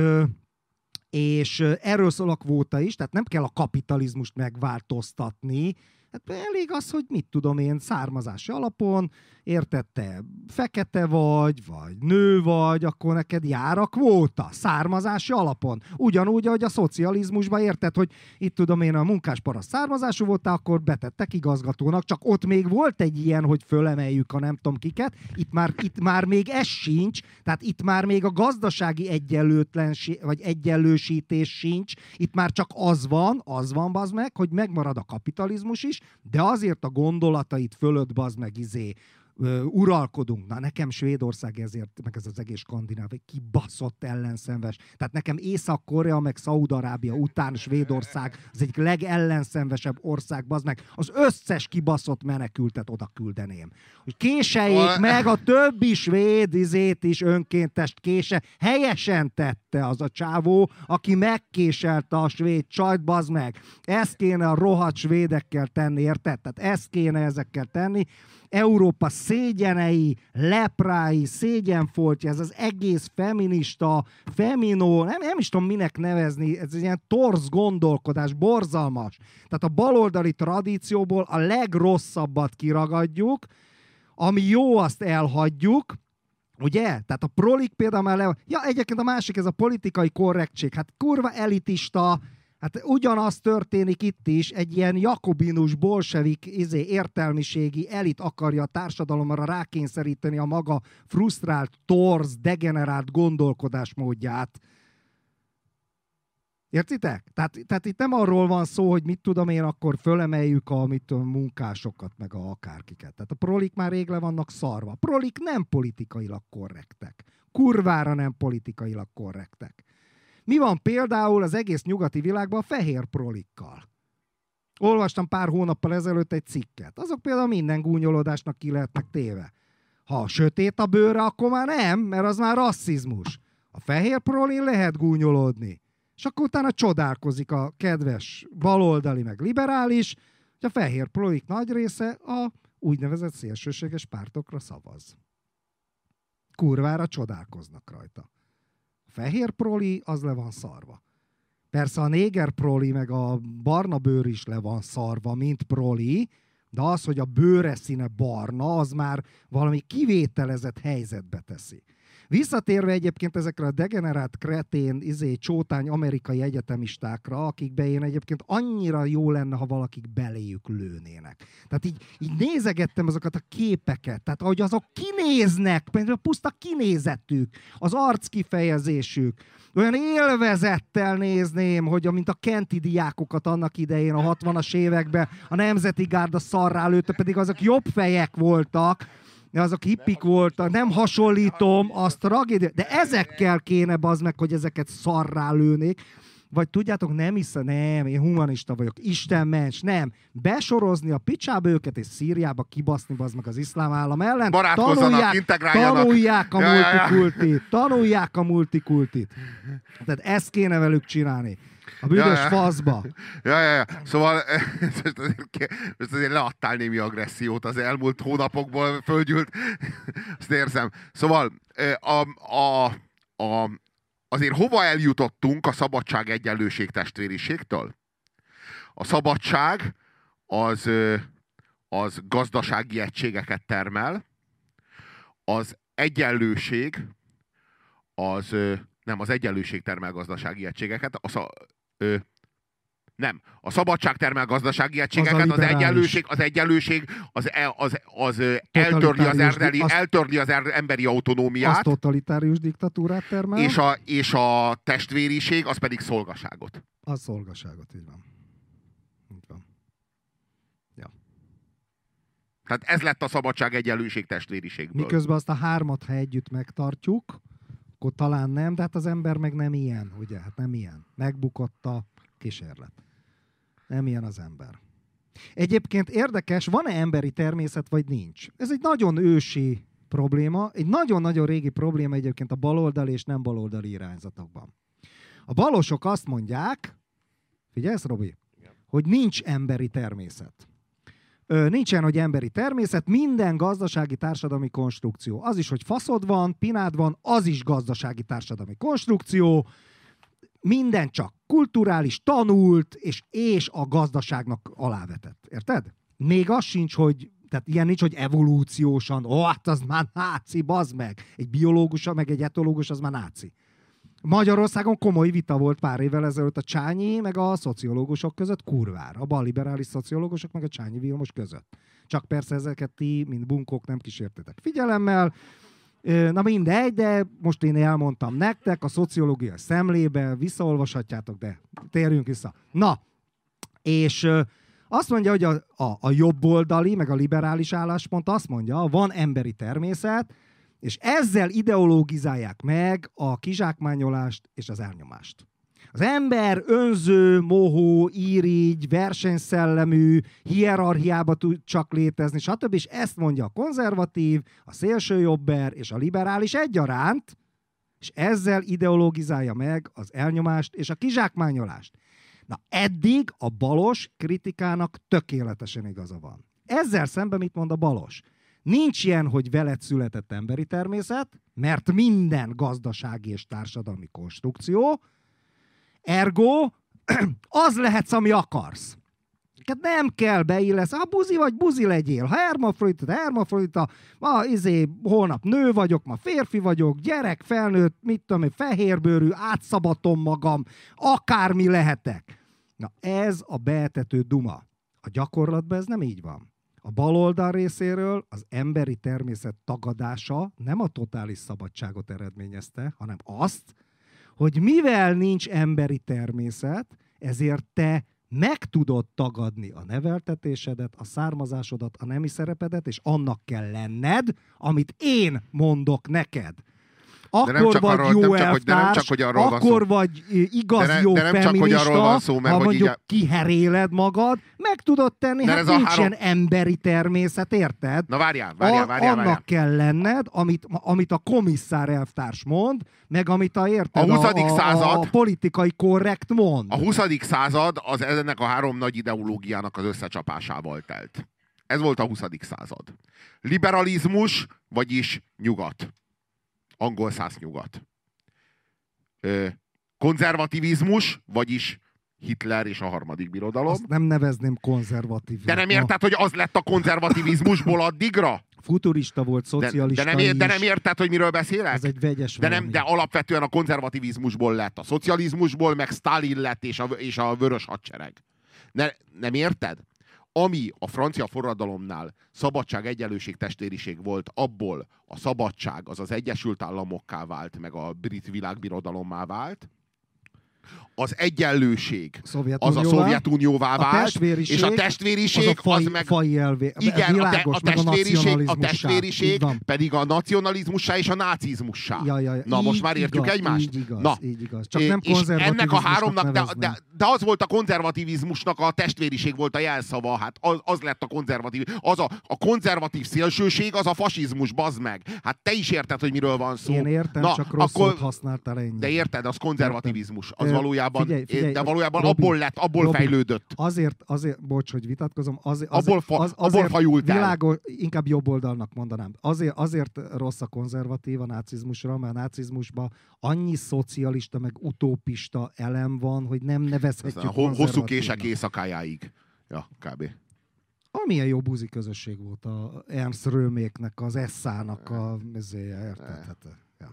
és erről szól a kvóta is, tehát nem kell a kapitalizmust megváltoztatni, Hát elég az, hogy mit tudom én, származási alapon, értette, fekete vagy, vagy nő vagy, akkor neked jár a kvóta, származási alapon. Ugyanúgy, ahogy a szocializmusban érted, hogy itt tudom én, a munkásparaszt származású voltál, akkor betettek igazgatónak, csak ott még volt egy ilyen, hogy fölemeljük a nem tudom kiket, itt már, itt már még ez sincs, tehát itt már még a gazdasági egyenlőtlenség, vagy egyenlősítés sincs, itt már csak az van, az van, bazd meg, hogy megmarad a kapitalizmus is, de azért a gondolatait fölött bazd meg izé ö, uralkodunk. Na, nekem Svédország ezért, meg ez az egész skandináv, kibaszott ellenszenves. Tehát nekem Észak-Korea, meg Szaúd-Arábia után Svédország az egyik legellenszenvesebb ország, az meg az összes kibaszott menekültet oda küldeném. Hogy késeljék meg a többi svéd izét is önkéntest kése. Helyesen tette az a csávó, aki megkéselte a svéd csajt, bazd meg. Ezt kéne a rohadt svédekkel tenni, érted? Tehát ezt kéne ezekkel tenni. Európa szégyenei, leprái, szégyenfoltja, ez az egész feminista, feminó, nem, nem is tudom minek nevezni, ez egy ilyen torz gondolkodás, borzalmas. Tehát a baloldali tradícióból a legrosszabbat kiragadjuk, ami jó, azt elhagyjuk, Ugye? Tehát a prolik például már le... Ja, egyébként a másik, ez a politikai korrektség. Hát kurva elitista, Hát ugyanaz történik itt is, egy ilyen jakobinus, bolsevik izé, értelmiségi elit akarja a társadalomra rákényszeríteni a maga frusztrált, torz, degenerált gondolkodásmódját. Értitek? Tehát, tehát itt nem arról van szó, hogy mit tudom én, akkor fölemeljük a mit tudom, munkásokat, meg a akárkiket. Tehát a prolik már rég le vannak szarva. A prolik nem politikailag korrektek. Kurvára nem politikailag korrektek. Mi van például az egész nyugati világban a fehér prolikkal? Olvastam pár hónappal ezelőtt egy cikket. Azok például minden gúnyolódásnak ki lehetnek téve. Ha sötét a bőre, akkor már nem, mert az már rasszizmus. A fehér prolin lehet gúnyolódni. És akkor utána csodálkozik a kedves baloldali meg liberális, hogy a fehér prolik nagy része a úgynevezett szélsőséges pártokra szavaz. Kurvára csodálkoznak rajta fehér proli, az le van szarva. Persze a néger proli, meg a barna bőr is le van szarva, mint proli, de az, hogy a bőre színe barna, az már valami kivételezett helyzetbe teszi. Visszatérve egyébként ezekre a degenerált kretén, izé, csótány amerikai egyetemistákra, akikbe én egyébként annyira jó lenne, ha valakik beléjük lőnének. Tehát így, így nézegettem azokat a képeket, tehát ahogy azok kinéznek, például puszta kinézetük, az arckifejezésük, olyan élvezettel nézném, hogy mint a kenti diákokat annak idején a 60-as években a Nemzeti Gárda szarrá lőtte, pedig azok jobb fejek voltak, azok hippik voltak, nem hasonlítom, azt tragédia, de ezekkel kéne az meg, hogy ezeket szarrá lőnék. Vagy tudjátok, nem hiszem, nem, én humanista vagyok, Isten ments, nem. Besorozni a picsába őket és Szíriába kibaszni az meg az iszlám állam ellen. Tanulják, integráljanak. Tanulják a multikultit. Tanulják a multikultit. Tehát ezt kéne velük csinálni. A büdös ja, faszba. Ja, ja, ja. Szóval <laughs> most azért, most azért leadtál némi agressziót az elmúlt hónapokból, földgyűlt. <laughs> Azt érzem. Szóval a, a, a, azért hova eljutottunk a szabadság egyenlőség testvériségtől? A szabadság az, az gazdasági egységeket termel, az egyenlőség az nem, az egyenlőség termel gazdasági egységeket, az a, Ö, nem. A szabadság termel gazdasági egységeket, az, az egyenlőség, az egyenlőség az, e, az, az, eltörli, az, erdeli, az, eltörli az er, emberi autonómiát. Az totalitárius diktatúrát termel. És a, és a testvériség, az pedig szolgaságot. Az szolgaságot, így van. Így van. Ja. Tehát ez lett a szabadság egyenlőség testvériségből. Miközben azt a hármat, ha együtt megtartjuk, akkor talán nem, de hát az ember meg nem ilyen, ugye? Hát nem ilyen. Megbukott a kísérlet. Nem ilyen az ember. Egyébként érdekes, van-e emberi természet, vagy nincs? Ez egy nagyon ősi probléma, egy nagyon-nagyon régi probléma egyébként a baloldali és nem baloldali irányzatokban. A balosok azt mondják, figyelsz, Robi, hogy nincs emberi természet nincsen, hogy emberi természet, minden gazdasági társadalmi konstrukció. Az is, hogy faszod van, pinád van, az is gazdasági társadalmi konstrukció, minden csak kulturális, tanult, és, és a gazdaságnak alávetett. Érted? Még az sincs, hogy tehát ilyen nincs, hogy evolúciósan, ó, hát az már náci, bazd meg. Egy biológus, meg egy etológus, az már náci. Magyarországon komoly vita volt pár évvel ezelőtt a Csányi, meg a szociológusok között kurvára. A balliberális szociológusok, meg a Csányi Vilmos között. Csak persze ezeket ti, mint bunkók nem kísértetek figyelemmel. Na mindegy, de most én elmondtam nektek a szociológia szemlébe, visszaolvashatjátok, de térjünk vissza. Na, és Azt mondja, hogy a, a, a jobboldali, meg a liberális álláspont azt mondja, van emberi természet, és ezzel ideologizálják meg a kizsákmányolást és az elnyomást. Az ember önző, mohó, írígy, versenyszellemű, hierarchiába tud csak létezni, stb. És ezt mondja a konzervatív, a szélsőjobber és a liberális egyaránt, és ezzel ideologizálja meg az elnyomást és a kizsákmányolást. Na eddig a balos kritikának tökéletesen igaza van. Ezzel szemben mit mond a balos? Nincs ilyen, hogy veled született emberi természet, mert minden gazdasági és társadalmi konstrukció, ergo <clears throat> az lehetsz, ami akarsz. Hát nem kell beillesz. Ha buzi vagy, buzi legyél. Ha hermafrodita, hermafrodita. Ma izé, holnap nő vagyok, ma férfi vagyok, gyerek, felnőtt, mit tudom én, fehérbőrű, átszabatom magam, akármi lehetek. Na ez a beetető duma. A gyakorlatban ez nem így van. A baloldal részéről az emberi természet tagadása nem a totális szabadságot eredményezte, hanem azt, hogy mivel nincs emberi természet, ezért te meg tudod tagadni a neveltetésedet, a származásodat, a nemi szerepedet, és annak kell lenned, amit én mondok neked. Akkor nem csak vagy arról- jó nem csak, hogy- elvtárs, de nem csak, hogy arról van akkor szó. vagy igaz De ne- jó de nem csak, hogy feminista, arról van szó, mert ha hogy mondjuk így a- kiheréled magad, meg tudod tenni, De hát a nincs három- ilyen emberi természet, érted? Na várjál, várjál, A- várjál, annak várjál. kell lenned, amit, amit a komisszár elvtárs mond, meg amit a érted, A 20. a, század- a politikai korrekt mond. A 20. század az ennek a három nagy ideológiának az összecsapásával telt. Ez volt a 20. század. Liberalizmus, vagyis nyugat. Angol száz nyugat. Ö, konzervativizmus, vagyis Hitler és a harmadik birodalom. Azt nem nevezném konzervatív. De nem érted, hogy az lett a konzervativizmusból addigra? Futurista volt, De, szocialista de, nem, ér, de nem érted, hogy miről beszélek? Ez egy vegyes De, nem, de alapvetően a konzervativizmusból lett, a szocializmusból, meg Stalin lett, és a, és a vörös hadsereg. Ne, nem érted? Ami a francia forradalomnál szabadság, egyenlőség, testvériség volt, abból a szabadság az az Egyesült Államokká vált, meg a brit világbirodalommá vált, az egyenlőség az a Szovjetunióvá. A vált, és a testvériség az a fai, az meg fai elvé, igen, a, te, a, testvériség, a nacionalizmussá. testvériség pedig a nacionalizmussá és a nácizmussá. Ja, ja, ja. Na, így most már értjük igaz, egymást? Így igaz, Na, így igaz. Csak É- nem és ennek a háromnak, de, de, de az volt a konzervativizmusnak, a testvériség volt a jelszava, hát az, az lett a konzervatív, az a, a konzervatív szélsőség, az a fasizmus, bazd meg. Hát te is érted, hogy miről van szó. Én értem, Na, csak rossz akkor, használtál ennyi. de érted, az konzervativizmus. Az Ö, valójában, figyelj, figyelj, de valójában Robi, abból lett, abból Robi, fejlődött. Azért, azért, bocs, hogy vitatkozom, azért, azért, Abból, fa, az, abból azért fajult el. világos, inkább jobb oldalnak mondanám. Azért, azért rossz a konzervatív a nácizmusra, mert a nácizmusban annyi szocialista, meg utópista elem van, hogy nem nevezhetjük hosszú kések éjszakájáig. Ja, kb. Amilyen jó buzi közösség volt a Ernst Röméknek, az Esszának a mezéje, érted? Hát, ja.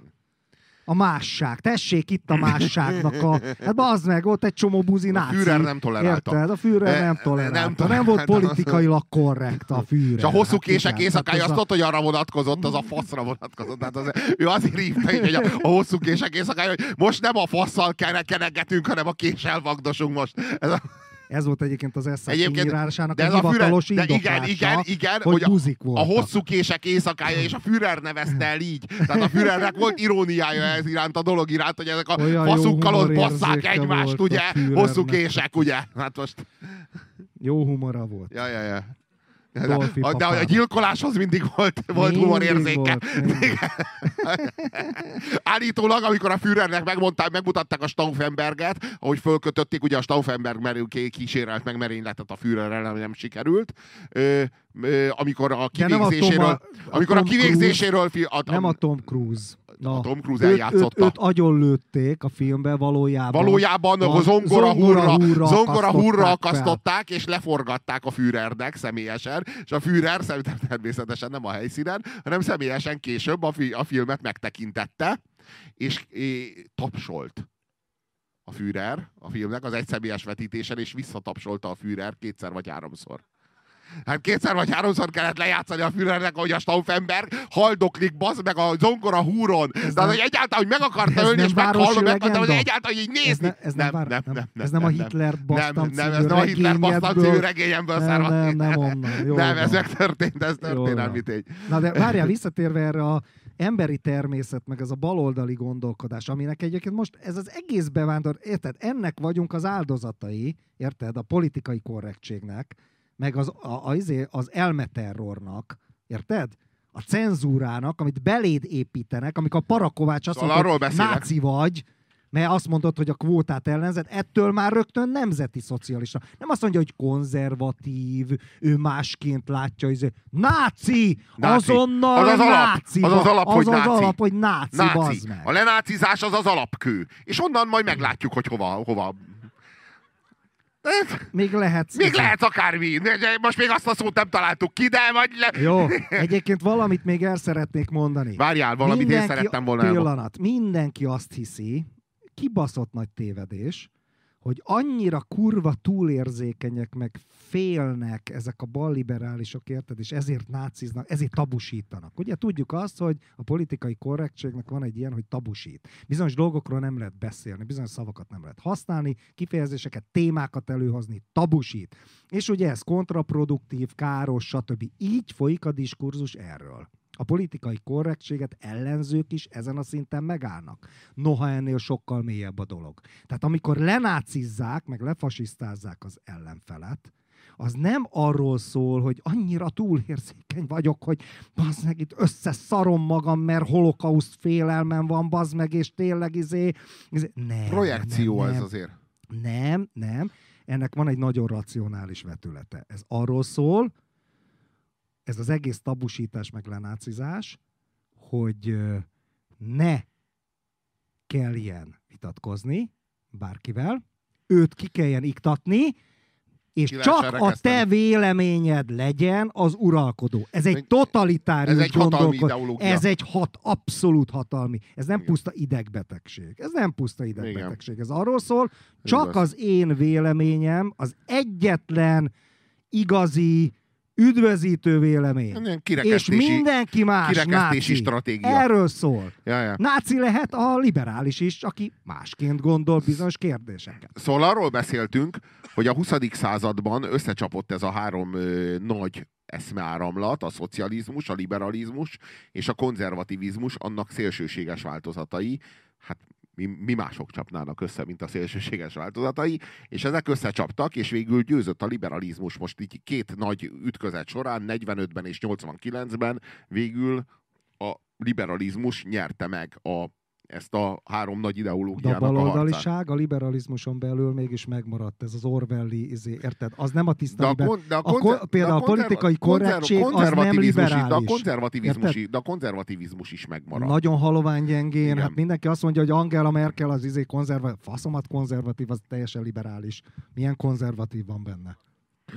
A másság. Tessék itt a másságnak a... Hát bazd meg, ott egy csomó buzi náci. Führer nem tolerálta. Érted? A Führer E, nem nem tolerálta. Nem, tolerálta. volt politikailag korrekt a Führer. És a hosszú Hát kések igen, éjszakája hát azt a- tudod, hogy arra vonatkozott, az a faszra vonatkozott. Tehát az, ő azért hívta így, hogy a, a hosszú kések éjszakája, hogy most nem a kene- kenegetünk, hanem a késsel vagdosunk most. Ez a, Ez volt egyébként az Egyébként- kinyírásának a a hivatalos de igen, igen, igen, hogy, a, buzik a voltak. hosszú kések éjszakája, és a Führer nevezte el így. Tehát a Führernek volt iróniája ez iránt, a dolog iránt, hogy ezek a Olyan faszukkal ott basszák egymást, a ugye? Hosszú kések, ugye? Hát most, Jó humora volt. ja, ja, ja. De, a, de a gyilkoláshoz mindig volt, volt Mindig humorérzéke. volt, <laughs> mindig. Állítólag, amikor a Führernek megmondták, megmutatták a Stauffenberget, ahogy fölkötötték, ugye a Stauffenberg merő kísérelt meg merényletet a Führer ellen, nem sikerült, ö, ö, amikor a kivégzéséről, a amikor a kivégzéséről, a, Nem a Tom Cruise. Na, a Tom Cruise őt, eljátszotta. őt, őt agyonlőtték a filmben valójában. Valójában a A zongora hurra, hurra zongora hurra akasztották fel. akasztották, és leforgatták a Führernek személyesen, és a Führer szerintem természetesen nem a helyszínen, hanem személyesen később a, fi, a filmet megtekintette, és é, tapsolt a Führer a filmnek az egyszemélyes vetítésen, és visszatapsolta a Führer kétszer vagy háromszor. Hát kétszer vagy háromszor kellett lejátszani a Führernek, ahogy a Stauffenberg haldoklik, bazd meg a zongora húron. Ez Tehát, nem, hogy egyáltalán, hogy meg akarta ölni, és meghallom, meg akarta, hogy egyáltalán, hogy így nézni. Ez, ne, ez nem, nem, nem, nem, nem, Ez nem a Hitler Bastam Nem, nem, ez nem a Hitler Bastam című regényemből származik. Nem, nem, onnan. Jó, nem, ez megtörtént, ez történelmi tény. Na de várjál, visszatérve erre a emberi természet, meg ez a baloldali gondolkodás, aminek egyébként most ez az egész bevándor, érted? Ennek vagyunk az áldozatai, érted? A politikai korrektségnek, meg az, a, a, izé, az elmeterrornak, érted? A cenzúrának, amit beléd építenek, amikor a Parakovács azt szóval mondta, hogy náci vagy, mert azt mondod, hogy a kvótát ellenzett, ettől már rögtön nemzeti szocialista. Nem azt mondja, hogy konzervatív, ő másként látja, hogy náci, náci. azonnal az az náci. Az az alap, az hogy az náci. alap, hogy náci, náci. A lenácizás az az alapkő. És onnan majd meglátjuk, hogy hova, hova még lehet. Még lehet akármi. Most még azt a szót nem találtuk ki, de vagy le... Jó, <laughs> egyébként valamit még el szeretnék mondani. Várjál, valamit mindenki, én szerettem volna. Pillanat, mindenki azt hiszi, kibaszott nagy tévedés, hogy annyira kurva túlérzékenyek, meg félnek ezek a balliberálisok, érted, és ezért náciznak, ezért tabusítanak. Ugye tudjuk azt, hogy a politikai korrektségnek van egy ilyen, hogy tabusít. Bizonyos dolgokról nem lehet beszélni, bizonyos szavakat nem lehet használni, kifejezéseket, témákat előhozni, tabusít. És ugye ez kontraproduktív, káros, stb. Így folyik a diskurzus erről a politikai korrektséget ellenzők is ezen a szinten megállnak. Noha ennél sokkal mélyebb a dolog. Tehát amikor lenácizzák, meg lefasisztázzák az ellenfelet, az nem arról szól, hogy annyira túlérzékeny vagyok, hogy bazd meg itt összeszarom magam, mert holokauszt félelmem van, bazd meg, és tényleg izé... izé nem, Projekció nem, nem, ez azért. Nem, nem. Ennek van egy nagyon racionális vetülete. Ez arról szól, ez az egész tabusítás meg lenácizás, hogy ne kelljen vitatkozni bárkivel, őt ki kelljen iktatni, és csak a te véleményed legyen az uralkodó. Ez egy totalitárius Ez egy hatalmi ideológia. Ez egy hat, abszolút hatalmi. Ez nem Igen. puszta idegbetegség. Ez nem puszta idegbetegség. Igen. Ez arról szól, csak az én véleményem az egyetlen igazi, üdvözítő vélemény. És mindenki más kirekesztési náci. stratégia. Erről szól. Ja, ja. Náci lehet a liberális is, aki másként gondol bizonyos kérdéseket. Szóval arról beszéltünk, hogy a 20. században összecsapott ez a három ö, nagy eszmeáramlat, a szocializmus, a liberalizmus és a konzervativizmus, annak szélsőséges változatai. Hát mi, mi mások csapnának össze, mint a szélsőséges változatai, és ezek összecsaptak, és végül győzött a liberalizmus most így két nagy ütközet során, 45-ben és 89-ben végül a liberalizmus nyerte meg a ezt a három nagy ideológiának De a baloldaliság a, a liberalizmuson belül mégis megmaradt, ez az Orwelli, izé, érted? Az nem a tiszta de a, liber... de a, konzer... a, például a, a politikai korrektség az nem liberális. De a, konzervativizmus, is, de a konzervativizmus is megmaradt. Nagyon halovány gyengén, Igen. hát mindenki azt mondja, hogy Angela Merkel az izé konzervatív, faszomat konzervatív, az teljesen liberális. Milyen konzervatív van benne?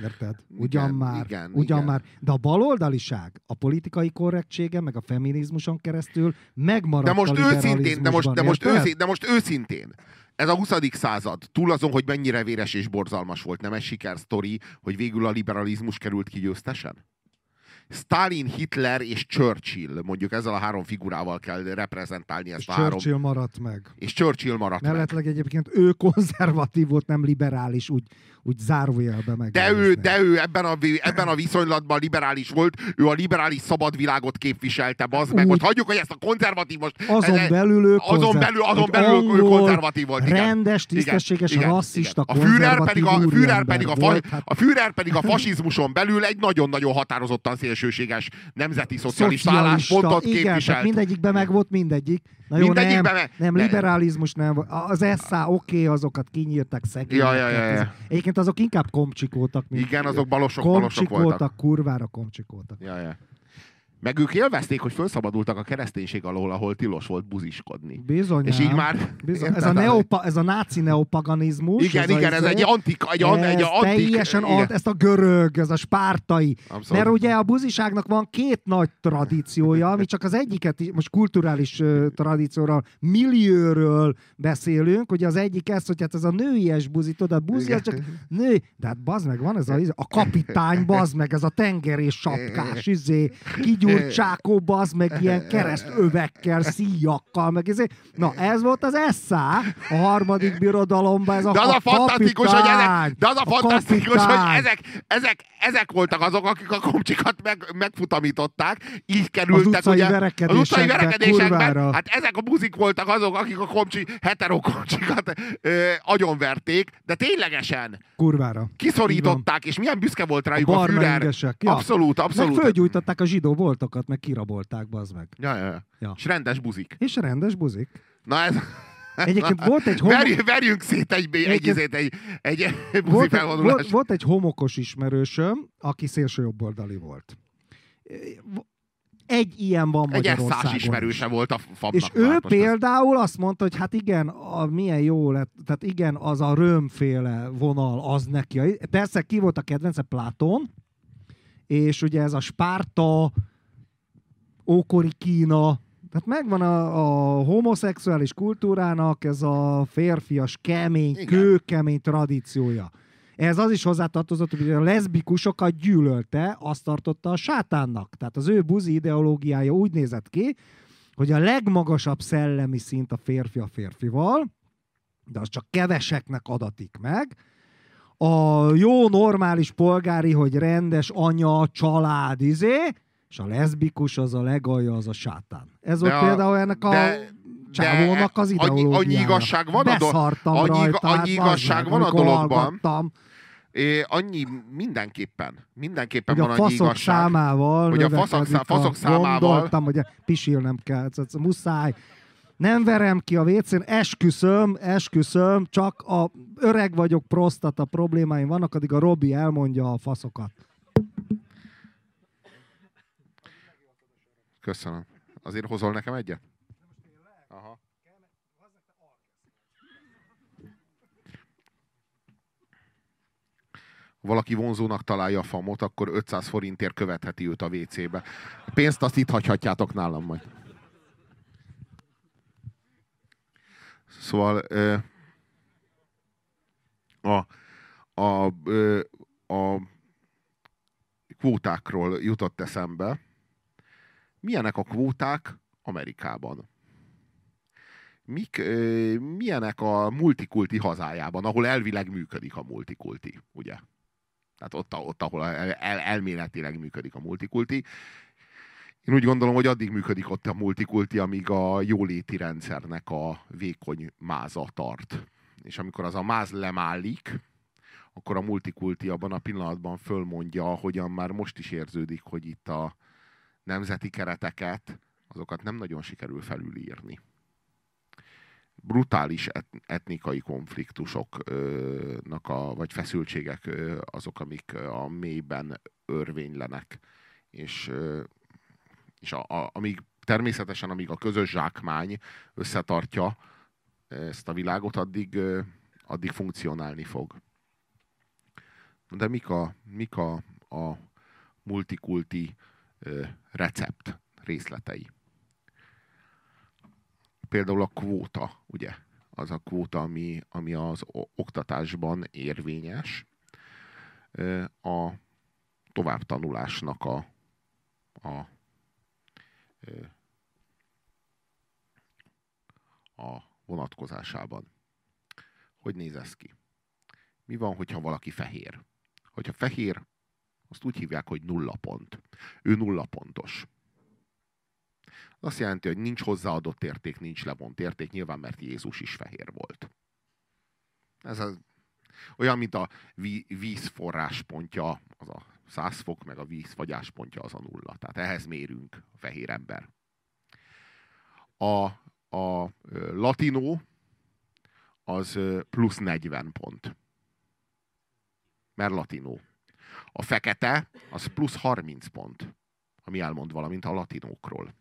Érted? Ugyan igen, már, igen, ugyan igen. már. De a baloldaliság, a politikai korrektsége, meg a feminizmuson keresztül megmaradt de most a őszintén, de most, de, most őszintén, de most őszintén, ez a 20. század, túl azon, hogy mennyire véres és borzalmas volt, nem egy sikersztori, hogy végül a liberalizmus került ki győztesen? Stalin, Hitler és Churchill, mondjuk ezzel a három figurával kell reprezentálni ezt és a Churchill három. Churchill maradt meg. És Churchill maradt Mellettleg meg. egyébként ő konzervatív volt, nem liberális, úgy, úgy zárójelbe meg. De ő, de ő ebben a, ebben a viszonylatban liberális volt, ő a liberális szabad világot képviselte, az meg. Most hagyjuk, hogy ezt a konzervatív most... Azon ez, belül ő azon belül, azon belül angol, ő konzervatív volt. Igen. Rendes, tisztességes, igen, rasszista, igen. A Führer pedig a, Führer pedig a, fa, hát... a Führer pedig a fasizmuson belül egy nagyon-nagyon határozottan szélsőséges nemzeti szocialista, álláspontot képviselt. mindegyikben meg volt mindegyik. Na jó, nem, me- nem, liberalizmus nem. Az SZA, oké, okay, azokat kinyírtak szegényeket. Ja, ja, ja, ja. Egyébként azok inkább komcsikoltak. Mint Igen, azok balosok, balosok voltak. kurvára komcsikoltak. Ja, ja. Meg ők élvezték, hogy felszabadultak a kereszténység alól, ahol tilos volt buziskodni. Bizony. És így már... Bizony. Ez, a neopa, ez a náci neopaganizmus. Igen, ez igen, a, ez egy antik... Egy, an, egy ez antik teljesen igen. alt, ezt a görög, ez a spártai. Abszolút. Mert ugye a buziságnak van két nagy tradíciója, ami csak az egyiket, is- most kulturális ö, tradícióról, millióről beszélünk, ugye az egyik ez, hogy hát ez a nőies buzi, tudod, a buzi csak nő, de hát bazd meg, van ez a, a kapitány, bazd meg, ez a tengerés sapkás, izé, kigyúrt csákó, bazd meg, ilyen <laughs> keresztövekkel, szíjakkal, meg izé. Na, ez volt az eszá a harmadik birodalomban, ez a, De az a, fantasztikus, hogy ezek, de az a, a fantasztikus, hogy kapitány. ezek, ezek, ezek voltak azok, akik a komcsikat meg, megfutamították, így kerültek utcai ugye, az verekedésekbe, utcai verekedésekben. kurvára. Hát ezek a buzik voltak azok, akik a komcsi, heterokomcsikat ö, agyonverték, de ténylegesen Kurvára. kiszorították, és milyen büszke volt rájuk a, barna Führer. ja. Abszolút, Meg abszolút. fölgyújtották a zsidó voltokat, meg kirabolták, bazd meg. Ja, ja, ja. Ja. És rendes buzik. És rendes buzik. Na ez... Egyébként volt egy homo- Verjünk, verjünk szét egy, egy, egy, egy, egy, egy buzi Volt, egy- volt, volt egy homokos ismerősöm, aki szélső jobboldali volt. Egy ilyen van Egy Magyarországon. is. ismerőse volt a fapnak. És ő például azt mondta, hogy hát igen, a, milyen jó lett, tehát igen, az a römféle vonal, az neki. Persze ki volt a kedvence? Platon, és ugye ez a Spárta, ókori Kína, tehát megvan a, a homoszexuális kultúrának ez a férfias, kemény, Igen. kőkemény tradíciója. Ez az is hozzátartozott, hogy a leszbikusokat gyűlölte, azt tartotta a sátánnak. Tehát az ő buzi ideológiája úgy nézett ki, hogy a legmagasabb szellemi szint a férfi a férfival, de az csak keveseknek adatik meg. A jó, normális polgári, hogy rendes anya, család, izé, és a leszbikus az a legalja, az a sátán. Ez volt a- például ennek a de- csávónak az annyi- ideológiája. annyi igazság van a do- annyi- rajta, annyi hát igazság bazd van a dologban. É, annyi mindenképpen. Mindenképpen hogy a van annyi faszok igazság. számával Hogy a faszok szá- faszok számával- Gondoltam, hogy pisilnem kell, ez muszáj. Nem verem ki a vécén, esküszöm, esküszöm, csak a öreg vagyok, prostata problémáim vannak, addig a Robi elmondja a faszokat. Köszönöm. Azért hozol nekem egyet? Aha. Ha valaki vonzónak találja a famot, akkor 500 forintért követheti őt a WC-be. A pénzt azt itt hagyhatjátok nálam majd. Szóval a, a, ö, a kvótákról jutott eszembe, milyenek a kvóták Amerikában? Mik, ö, milyenek a multikulti hazájában, ahol elvileg működik a multikulti, ugye? Tehát ott, ott ahol el, el, elméletileg működik a multikulti. Én úgy gondolom, hogy addig működik ott a multikulti, amíg a jóléti rendszernek a vékony máza tart. És amikor az a máz lemálik, akkor a multikulti abban a pillanatban fölmondja, hogyan már most is érződik, hogy itt a, nemzeti kereteket, azokat nem nagyon sikerül felülírni. Brutális et- etnikai konfliktusoknak, a, vagy feszültségek azok, amik a mélyben örvénylenek. És, és a, a, amíg természetesen, amíg a közös zsákmány összetartja ezt a világot, addig, addig funkcionálni fog. De mik a, mik a, a multikulti recept részletei. Például a kvóta, ugye? Az a kvóta, ami, ami az oktatásban érvényes. A továbbtanulásnak a, a, a vonatkozásában. Hogy néz ez ki? Mi van, hogyha valaki fehér? Hogyha fehér, azt úgy hívják, hogy nulla pont. Ő nulla pontos. Az azt jelenti, hogy nincs hozzáadott érték, nincs levont érték, nyilván, mert Jézus is fehér volt. Ez az, olyan, mint a ví, víz forráspontja, az a 100 fok, meg a víz fagyáspontja az a nulla. Tehát ehhez mérünk a fehér ember. A, a latinó az plusz 40 pont. Mert latinó. A fekete az plusz 30 pont, ami elmond valamint a latinókról.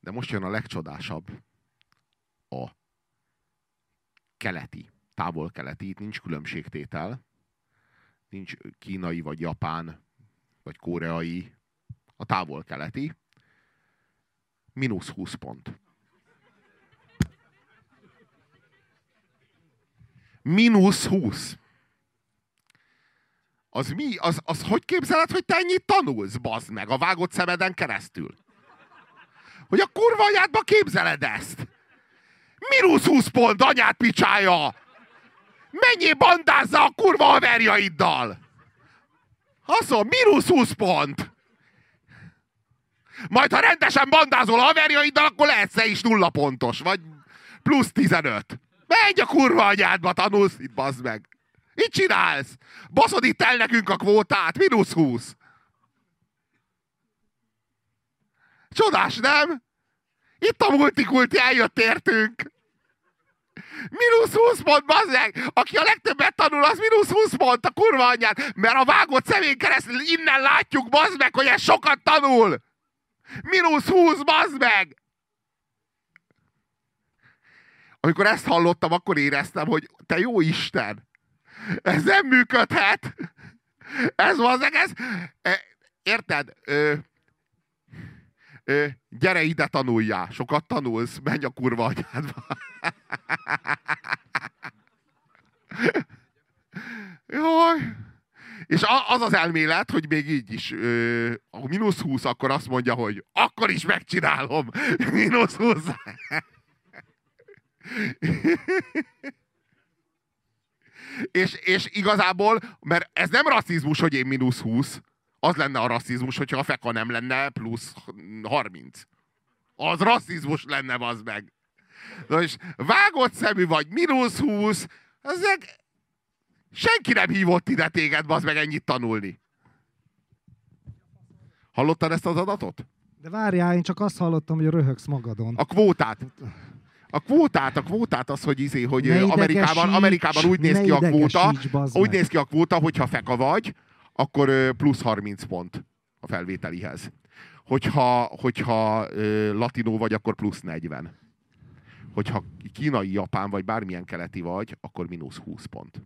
De most jön a legcsodásabb. A keleti, távol-keleti, itt nincs különbségtétel. Nincs kínai, vagy japán, vagy koreai. A távol-keleti. Mínusz 20 pont. Mínusz 20. Az mi? Az, az hogy képzeled, hogy te ennyit tanulsz, bazd meg, a vágott szemeden keresztül? Hogy a kurva anyádba képzeled ezt? Mínusz 20 pont, anyát picsája! Mennyi bandázza a kurva haverjaiddal? Haszon, mínusz 20 pont! Majd, ha rendesen bandázol a haverjaiddal, akkor lehetsz is nulla pontos, vagy plusz 15. Menj a kurva anyádba, tanulsz itt, bazd meg. Mit csinálsz? Baszod itt el nekünk a kvótát, mínusz 20. Csodás, nem? Itt a multikulti eljött értünk. Minusz 20 pont, bazzeg! Aki a legtöbbet tanul, az minusz 20 pont, a kurva anyját. Mert a vágott szemén keresztül innen látjuk, bazd meg, hogy ez sokat tanul. Minusz 20, bazd meg! Amikor ezt hallottam, akkor éreztem, hogy te jó Isten! Ez nem működhet! Ez az egész... Érted? Ö, ö, gyere ide tanuljál, sokat tanulsz, menj a kurva agyádba. Jaj. És az az elmélet, hogy még így is, ö, a mínusz 20, akkor azt mondja, hogy akkor is megcsinálom. Mínusz 20. <laughs> és, és igazából, mert ez nem rasszizmus, hogy én mínusz 20, az lenne a rasszizmus, hogyha a feka nem lenne plusz 30. Az rasszizmus lenne, az meg. Na és vágott szemű vagy, mínusz 20, ezek senki nem hívott ide téged, az meg ennyit tanulni. Hallottad ezt az adatot? De várjál, én csak azt hallottam, hogy röhögsz magadon. A kvótát. A kvótát, a kvótát az, hogy izé, hogy Amerikában, Amerikában úgy néz ki a kvóta, úgy néz ki a kvóta, hogyha feka vagy, akkor plusz 30 pont a felvételihez. Hogyha, hogyha latinó vagy, akkor plusz 40. Hogyha kínai, japán vagy bármilyen keleti vagy, akkor mínusz 20 pont.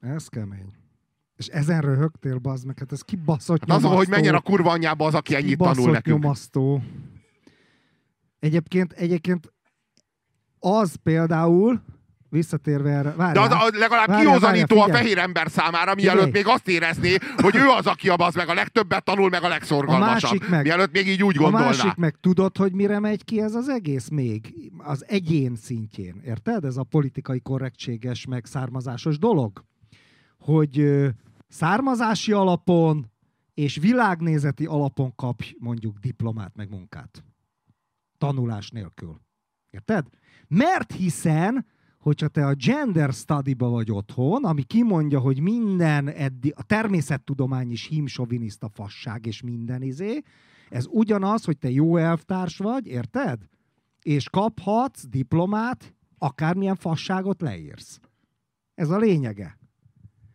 Ez kemény. És ezen röhögtél, bazd meg, hát ez kibaszott hát nyomasztó. Az, hogy menjen a kurva anyjába az, aki ennyit tanul nekünk. nyomasztó. Egyébként, egyébként az például, visszatérve erre... Várjál, De az, az legalább várjál, kiózanító várjál, a fehér ember számára, mielőtt figyelj. még azt érezné, hogy ő az, aki a az meg a legtöbbet tanul, meg a legszorgalmasabb. A másik meg, mielőtt még így úgy gondolná. A másik meg tudod, hogy mire megy ki ez az egész még? Az egyén szintjén, érted? Ez a politikai korrektséges, meg származásos dolog. Hogy származási alapon és világnézeti alapon kapj mondjuk diplomát, meg munkát. Tanulás nélkül. Érted? Mert hiszen, hogyha te a gender study-ba vagy otthon, ami kimondja, hogy minden eddig, a természettudomány is hímsoviniszta fasság és minden izé, ez ugyanaz, hogy te jó elvtárs vagy, érted? És kaphatsz diplomát, akármilyen fasságot leírsz. Ez a lényege.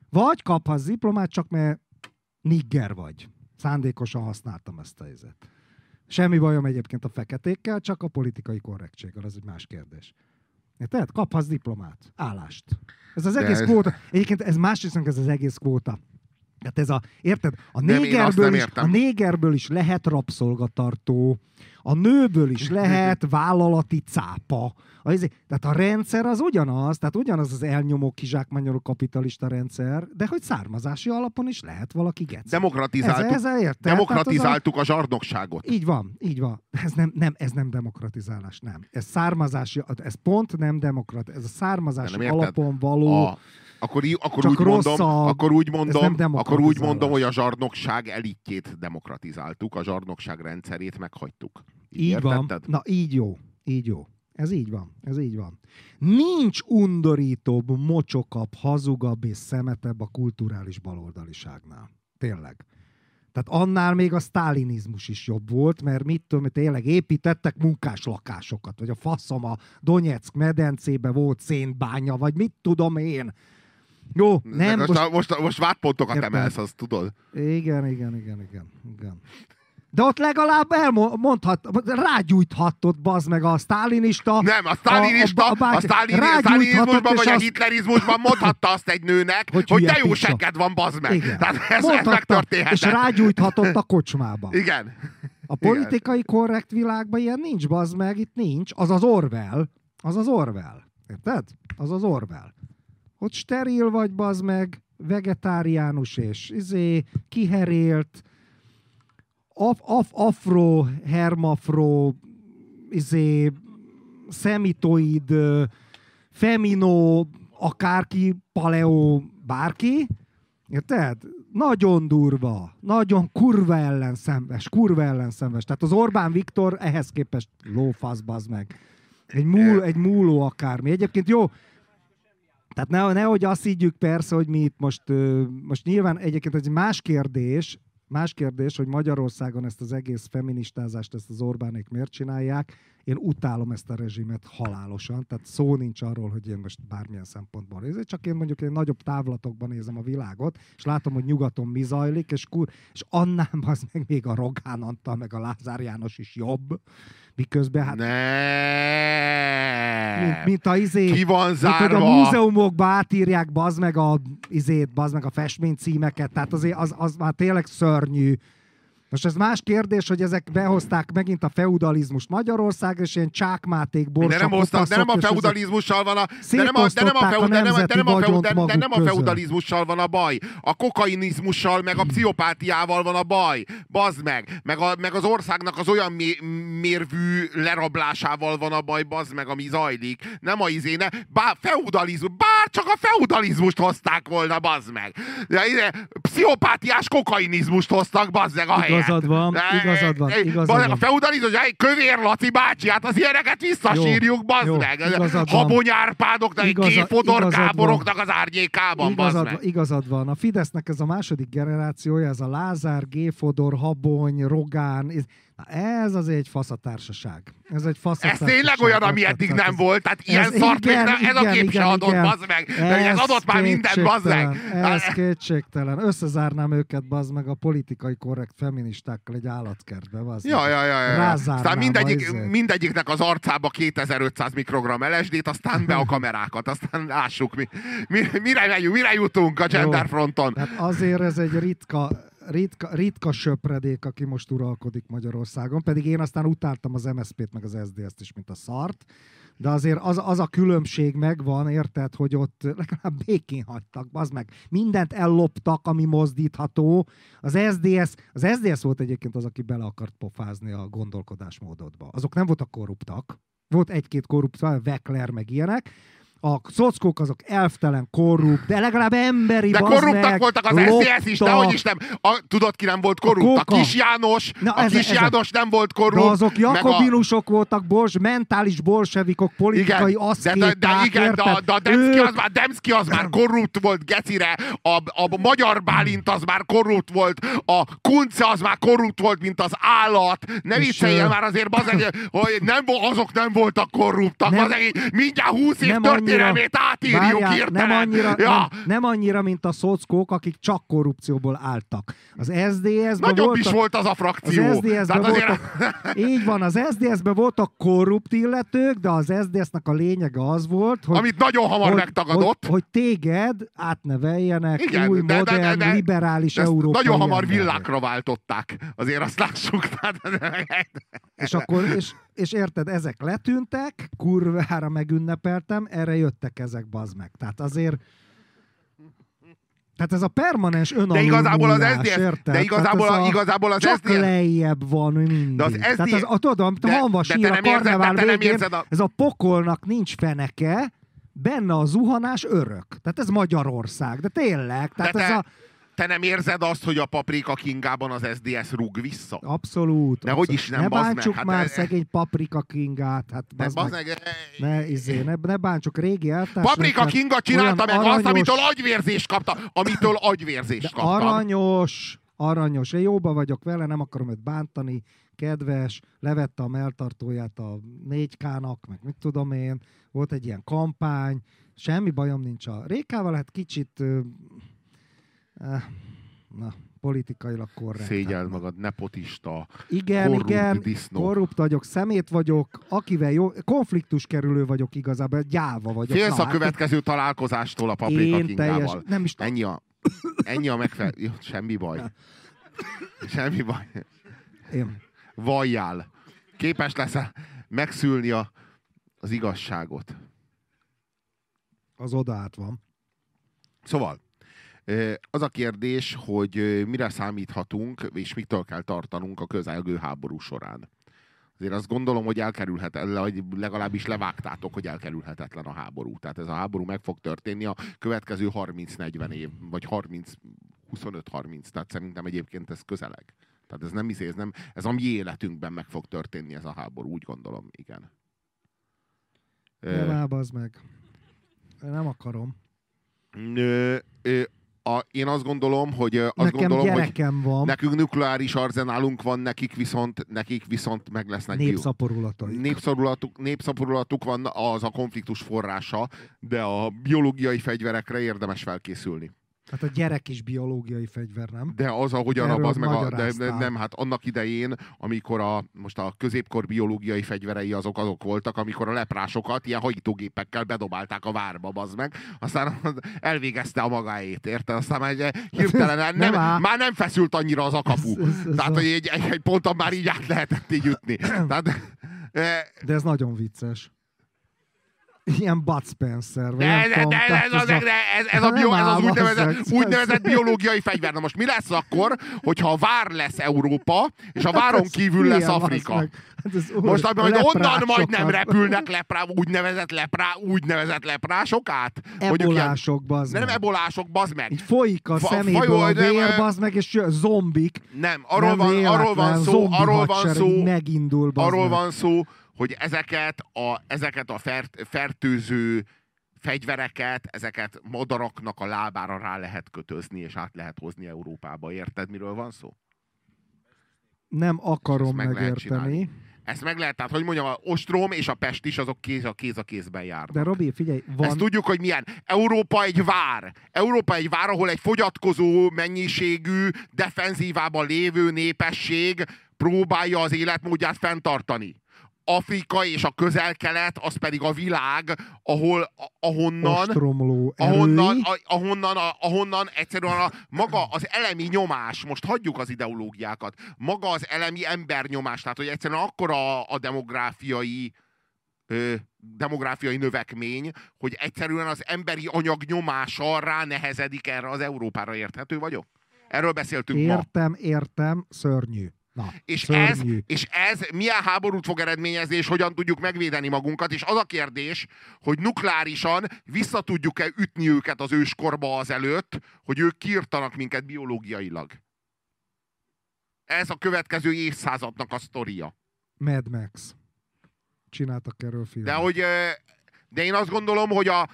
Vagy kaphatsz diplomát, csak mert nigger vagy. Szándékosan használtam ezt a helyzet. Semmi bajom egyébként a feketékkel, csak a politikai korrektséggel, az egy más kérdés. Tehát kaphatsz diplomát, állást. Ez az egész ez... kvóta. Egyébként ez másrészt ez az egész kvóta. Tehát ez a, érted? A négerből, is, a négerből is lehet rabszolgatartó, a nőből is lehet <laughs> vállalati cápa. A, tehát a rendszer az ugyanaz, tehát ugyanaz az elnyomó kizsákmányoló kapitalista rendszer, de hogy származási alapon is lehet valaki geci. Demokratizáltuk, ez, ez demokratizáltuk a, a zsarnokságot. Így van, így van. Ez nem, nem, ez nem demokratizálás, nem. Ez származási, ez pont nem demokrat, ez a származási alapon való... A akkor, akkor, úgy mondom, akkor úgy mondom, akkor úgy mondom, hogy a zsarnokság elitjét demokratizáltuk, a zsarnokság rendszerét meghagytuk. Így, így van. Na, így jó. Így jó. Ez így van. Ez így van. Nincs undorítóbb, mocsokabb, hazugabb és szemetebb a kulturális baloldaliságnál. Tényleg. Tehát annál még a sztálinizmus is jobb volt, mert mit tudom, tényleg építettek munkás lakásokat, vagy a faszom a Donetsk medencébe volt szénbánya, vagy mit tudom én Jó, nem, most, most, most, most vádpontokat emelsz, azt tudod. Igen, igen, igen, igen, igen. De ott legalább elmondhat, rágyújthatott bazd meg a sztálinista. Nem, a sztálinista, a, a, a, a sztálin, sztálinizmusban vagy a hitlerizmusban mondhatta azt egy nőnek, hogy, Hogy de jó segged van, bazd meg. Igen. Tehát ez, ez megtörténhetett. és rágyújthatott a kocsmába. Igen. A politikai korrekt világban ilyen nincs, bazd meg, itt nincs. Az az Orwell. Az az Orwell. Érted? Az az Orwell. Ott steril vagy, bazd meg, vegetáriánus és izé, kiherélt, af, af, afro, hermafro, izé, szemitoid, femino, akárki, paleo, bárki, Érted? Nagyon durva, nagyon kurva ellenszenves, kurva ellenszenves. Tehát az Orbán Viktor ehhez képest lófasz, bazd meg. Egy, múl, egy múló akármi. Egyébként jó, tehát ne, nehogy azt higgyük persze, hogy mi itt most, most nyilván egyébként egy más kérdés, más kérdés, hogy Magyarországon ezt az egész feministázást, ezt az Orbánék miért csinálják. Én utálom ezt a rezsimet halálosan, tehát szó nincs arról, hogy én most bármilyen szempontból nézem, csak én mondjuk én nagyobb távlatokban nézem a világot, és látom, hogy nyugaton mi zajlik, és, kur, és annál az meg még a Rogán Antal, meg a Lázár János is jobb, miközben hát Ne. Mint, mint a izé, Ki van mint hogy a zárva? múzeumokba átírják bazd meg a izét, bazd meg a festménycímeket, tehát azért az, az már tényleg szörnyű. Most ez más kérdés, hogy ezek behozták megint a feudalizmust Magyarországra, és ilyen csákmáték, De nem, hoztak, de nem a feudalizmussal van a... De nem a, de nem a, Szétosztották feu, a de nem, de nem a, feu, vagyont de, de nem a feudalizmussal van a baj. A kokainizmussal, meg a pszichopátiával van a baj. Bazd meg. Meg, a, meg az országnak az olyan mé, mérvű lerablásával van a baj, bazd meg, ami zajlik. Nem a izé, ne, bár feudalizmus, bár csak a feudalizmust hozták volna, bazd meg. De, ide, pszichopátiás kokainizmust hoztak, bazd meg a helyet. Igazad van, igazad van, igazad van. A feudalizmus, kövér Laci bácsi, hát az ilyeneket visszasírjuk, bazd meg. Habony Árpádoknak, Igaza- Igaza, Fodor igazad van. Gáboroknak az árnyékában, Igazad, meg. igazad van. A Fidesznek ez a második generációja, ez a Lázár, Géfodor, Habony, Rogán, na ez az egy faszatársaság. Ez egy Ez faszatársaság. tényleg olyan, ami eddig nem ez- volt, tehát ilyen ez- szart még igen, nem, ez a igen, kép se igen, adott, igen. bazd meg. De ez adott már mindent, bazd meg. <laughs> Ez kétségtelen. Összezárnám őket, bazd meg, a politikai korrekt feministákkal egy állatkertbe, bazd meg. Ja, ja, ja, ja. Aztán a mindegyik, mindegyiknek az arcába 2500 mikrogram LSD-t, aztán be a kamerákat, aztán lássuk, mi, mi, mire, megyünk, mire jutunk a gender Jó. fronton. Tehát azért ez egy ritka, ritka, ritka söpredék, aki most uralkodik Magyarországon, pedig én aztán utáltam az MSZP-t, meg az SZDSZ-t is, mint a szart, de azért az, az a különbség megvan, érted, hogy ott legalább békén hagytak, az meg. Mindent elloptak, ami mozdítható. Az SDS, az SDS volt egyébként az, aki bele akart pofázni a gondolkodásmódodba. Azok nem voltak korruptak. Volt egy-két korrupt, Vekler, meg ilyenek. A szockók azok elftelen korrupt, de legalább emberi, De korruptak meg, voltak az SZDSZ is, loptak. dehogy is nem. A, tudod, ki nem volt korrupt? A, Kóka. Kis János, Na, a ez- Kis ez- János nem volt De korrupt. azok meg a- jakobinusok voltak, bors, mentális bolsevikok, politikai igen, de, aszkéták, de, de, igen, de, a- de a Demszki az, már, Demszki az már korrupt volt gecire, a, a magyar Bálint az már korrupt volt, a Kunce az már korrupt volt, mint az állat. Ne vicceljél már azért, bazeg, hogy nem, azok nem voltak korruptak. Nem- bazeg, mindjárt 20 év nem annyira- átírjuk Várjál, nem annyira, ja. nem, nem annyira, mint a szockók, akik csak korrupcióból álltak. Az SDS-ben Nagyobb voltak, is volt az a az frakció. Tehát azért- voltak, így van, az SDS-ben voltak korrupt illetők, de az SDS-nek a lényege az volt, hogy Amit nagyon hamar hogy, megtagadott. Hogy, hogy téged átneveljenek Igen, új, de- de- de- modern, de- liberális de ezt európai nagyon hamar villákra váltották. Azért azt lássuk. És akkor, és, és érted, ezek letűntek, kurvára megünnepeltem, erre jöttek ezek, bazd meg. Tehát azért tehát ez a permanens De igazából az SZDSZ, érted? de igazából, Tehát ez a, igazából az csak SZDSZ, lejjebb van mindig. De az Tehát SZDSZ az, a, tudom, de- hanva sír a érzed- karnevál nem végén, érzed a- ez a pokolnak nincs feneke, benne a zuhanás örök. Tehát ez Magyarország, de tényleg. Tehát de ez te, a, te nem érzed azt, hogy a paprika kingában az SDS rúg vissza? abszolút. De hogy is nem, ne bazd meg, bántsuk hát már e- szegény paprika kingát. Hát bazd meg. meg, Ne, izé, ne, ne bántsuk régi eltársnak. Paprika Kinga csinálta meg olyan azt, amitől aranyos- agyvérzést kapta. Amitől agyvérzést kaptam. aranyos, aranyos. Én jóba vagyok vele, nem akarom őt bántani. kedves, levette a melltartóját a 4K-nak, meg mit tudom én, volt egy ilyen kampány, semmi bajom nincs a Rékával, hát kicsit na, politikailag korrekt. Szégyeld magad, nepotista, Igen, korrupt igen, disznó. korrupt vagyok, szemét vagyok, akivel jó, konfliktus kerülő vagyok igazából, gyáva vagyok. Félsz Na, a hát következő találkozástól a paprika Én teljes, nem is Ennyi a, ennyi a megfelelő... Semmi baj. <laughs> Semmi baj. én, Valljál. Képes leszel megszülni a, az igazságot. az oda át van. Szóval, az a kérdés, hogy mire számíthatunk, és mitől kell tartanunk a közelgő háború során. Azért azt gondolom, hogy elkerülhetetlen, vagy legalábbis levágtátok, hogy elkerülhetetlen a háború. Tehát ez a háború meg fog történni a következő 30-40 év, vagy 30, 25-30. Tehát szerintem egyébként ez közeleg. Tehát ez nem izé, ez nem, ez a mi életünkben meg fog történni ez a háború, úgy gondolom, igen. Nem az meg. Nem akarom. Ö, ö, a, én azt gondolom, hogy azt Nekem gondolom, hogy van, nekünk nukleáris arzenálunk van, nekik viszont, nekik viszont meg lesznek bio- népszaporulatai. népszabadulatuk, népszabadulatuk van az a konfliktus forrása, de a biológiai fegyverekre érdemes felkészülni. Hát a gyerek is biológiai fegyver, nem? De az, ahogyan Erről az meg a, de, de, nem, hát annak idején, amikor a, most a középkor biológiai fegyverei azok azok voltak, amikor a leprásokat ilyen hajítógépekkel bedobálták a várba, bazd meg, aztán elvégezte a magáét, érted? Aztán már egy, hirtelen <laughs> nem, Nem már nem feszült annyira az a kapu. Ez- ez- ez Tehát, a- hogy egy, egy, egy ponton már így át lehetett így jutni. <clears throat> Tehát, eh, De ez nagyon vicces. Ilyen Bud Spencer. vagy De, de, tudom, de, tehát de, de, de, ez, ez, a Nem bio, ez az úgynevezett, úgynevezett biológiai fegyver. Na most mi lesz akkor, hogyha a vár lesz Európa, és a váron Ez kívül lesz Afrika? meg. Hát ez Most majd onnan majd nem repülnek leprá, úgynevezett, leprá, úgynevezett leprások át? Ebolások, bazd De nem meg. ebolások, bazd meg. Így folyik a szeméből a vér, bazd meg, és zombik. Nem, arról van, arról van szó, arról van szó, arról meg. van szó, hogy ezeket a, ezeket a fert, fertőző fegyvereket, ezeket madaraknak a lábára rá lehet kötözni, és át lehet hozni Európába. Érted, miről van szó? Nem akarom meg megérteni. Ezt meg lehet, tehát hogy mondjam, a ostrom és a pest is azok kéz a kéz a kézben járnak. De Robi, figyelj, van... Ezt tudjuk, hogy milyen. Európa egy vár. Európa egy vár, ahol egy fogyatkozó mennyiségű, defenzívában lévő népesség próbálja az életmódját fenntartani. Afrika és a közel-kelet, az pedig a világ, ahol, a- ahonnan, ostromló ahonnan, a, ahonnan, a, ahonnan egyszerűen a, maga az elemi nyomás, most hagyjuk az ideológiákat, maga az elemi embernyomás, tehát hogy egyszerűen akkora a demográfiai ö, demográfiai növekmény, hogy egyszerűen az emberi anyag nyomása rá nehezedik erre az Európára. Érthető vagyok? Erről beszéltünk ma. Értem, értem, szörnyű. Na, És ez, és ez milyen háborút fog eredményezni, és hogyan tudjuk megvédeni magunkat, és az a kérdés, hogy nukleárisan vissza tudjuk-e ütni őket az őskorba az előtt, hogy ők kiirtanak minket biológiailag. Ez a következő évszázadnak a sztoria. Mad Max. Csináltak erről filmet. De, hogy, de én azt gondolom, hogy a,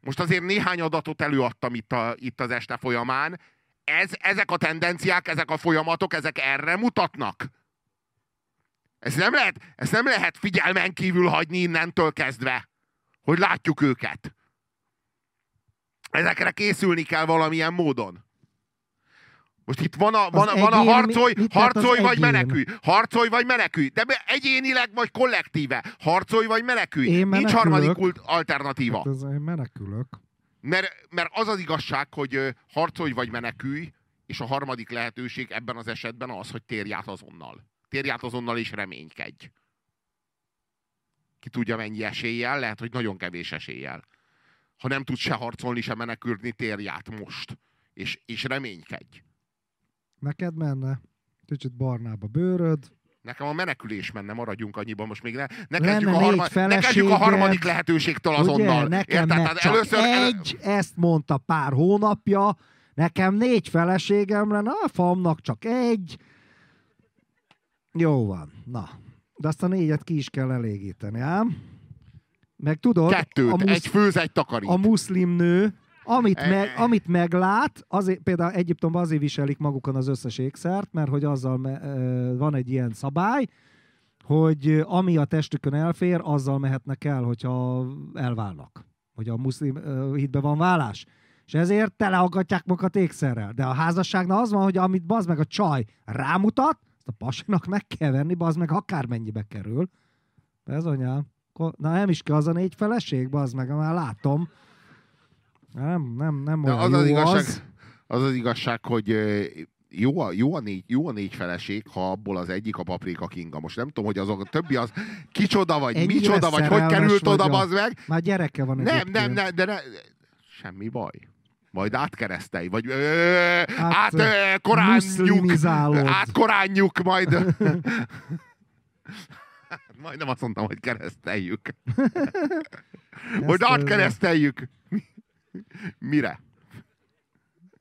most azért néhány adatot előadtam itt, a, itt az este folyamán, ez, ezek a tendenciák, ezek a folyamatok, ezek erre mutatnak. Ez nem lehet, ezt nem lehet figyelmen kívül hagyni innentől kezdve, hogy látjuk őket. Ezekre készülni kell valamilyen módon. Most itt van a, van a, van a harcolj, mit- mit harcolj vagy egyén? menekülj. Harcolj vagy menekülj. De egyénileg vagy kollektíve. Harcolj vagy menekülj. Én Nincs menekülök. harmadik kult alternatíva. Hát ez, én menekülök. Mert, mert az az igazság, hogy harcolj vagy menekülj, és a harmadik lehetőség ebben az esetben az, hogy térj át azonnal. Térj át azonnal és reménykedj. Ki tudja mennyi eséllyel, lehet, hogy nagyon kevés eséllyel. Ha nem tudsz se harcolni, se menekülni, térj át most. És, és reménykedj. Neked menne? Kicsit barnább a bőröd. Nekem a menekülés menne, maradjunk annyiban, most még ne, ne, kezdjük, a, harma, ne kezdjük a harmadik lehetőségtől azonnal. Ugye? Nekem Érted? Tehát csak először, egy, ezt mondta pár hónapja, nekem négy feleségem lenne, a famnak csak egy. Jó van, na. De azt a négyet ki is kell elégíteni, ám? Meg tudod, kettőt, a, musz, egy főz, egy takarít. a muszlim nő Amit, E- meg, amit meglát, azért, például Egyiptomban azért viselik magukon az összes ékszert, mert hogy azzal me, van egy ilyen szabály, hogy ami a testükön elfér, azzal mehetnek el, hogyha elválnak. Hogy a muszlim hitben van vállás. És ezért teleaggatják magukat ékszerrel. De a házasságnál az van, hogy amit bazd meg a csaj rámutat, azt a pasinak meg kell venni, bazd meg akármennyibe kerül. Ez anyám. Na nem is kell az a négy feleség, bazd meg, már látom. Nem, nem, nem De olyan az jó az igazság, az. az az igazság, hogy jó a, jó, a négy, jó a négy feleség, ha abból az egyik a paprika kinga. Most nem tudom, hogy azok a többi az kicsoda vagy, Ennyire micsoda vagy, hogy került oda, a- bazd meg. Már gyereke van Nem, egyébként. nem, nem, de ne, semmi baj. Majd átkeresztelj, vagy ö, át, Át, ö, koránjuk, átkoránjuk majd. <laughs> Majdnem azt mondtam, hogy kereszteljük. <laughs> Hogy átkereszteljük. Mire?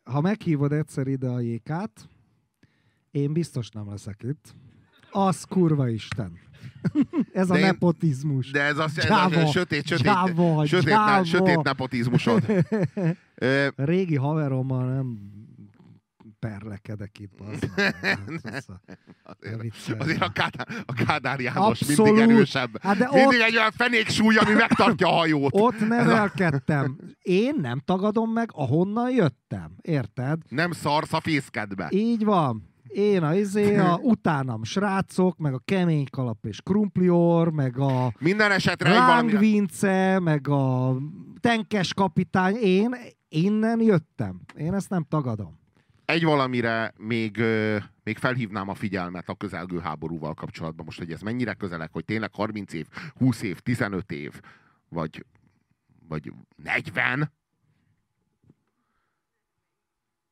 Ha meghívod egyszer ide a jékát, én biztos nem leszek itt. Az kurva Isten. <laughs> Ez a De én- nepotizmus. De ez a, ez a Gyáva, sötét, sötét, gyáva, sötét, gyáva. sötét nepotizmusod. <laughs> A régi haverommal nem perlekedek itt. <laughs> bazd. Hát, viccelj. Azért a Kádár, a Kádár János Abszolút. mindig erősebb. Hát de mindig ott- egy olyan fenéksúly, ami megtartja a hajót. Ott nevelkedtem. Én nem tagadom meg, ahonnan jöttem. Érted? Nem szarsz a fészkedbe. Így van. Én a izé, a <laughs> utánam srácok, meg a kemény kalap és krumplior, meg a Minden esetre. Lángvince, meg a tenkes kapitány. Én innen jöttem. Én ezt nem tagadom. Egy valamire még, még felhívnám a figyelmet a közelgő háborúval kapcsolatban. Most, hogy ez mennyire közelek, hogy tényleg 30 év, 20 év, 15 év, vagy, vagy 40?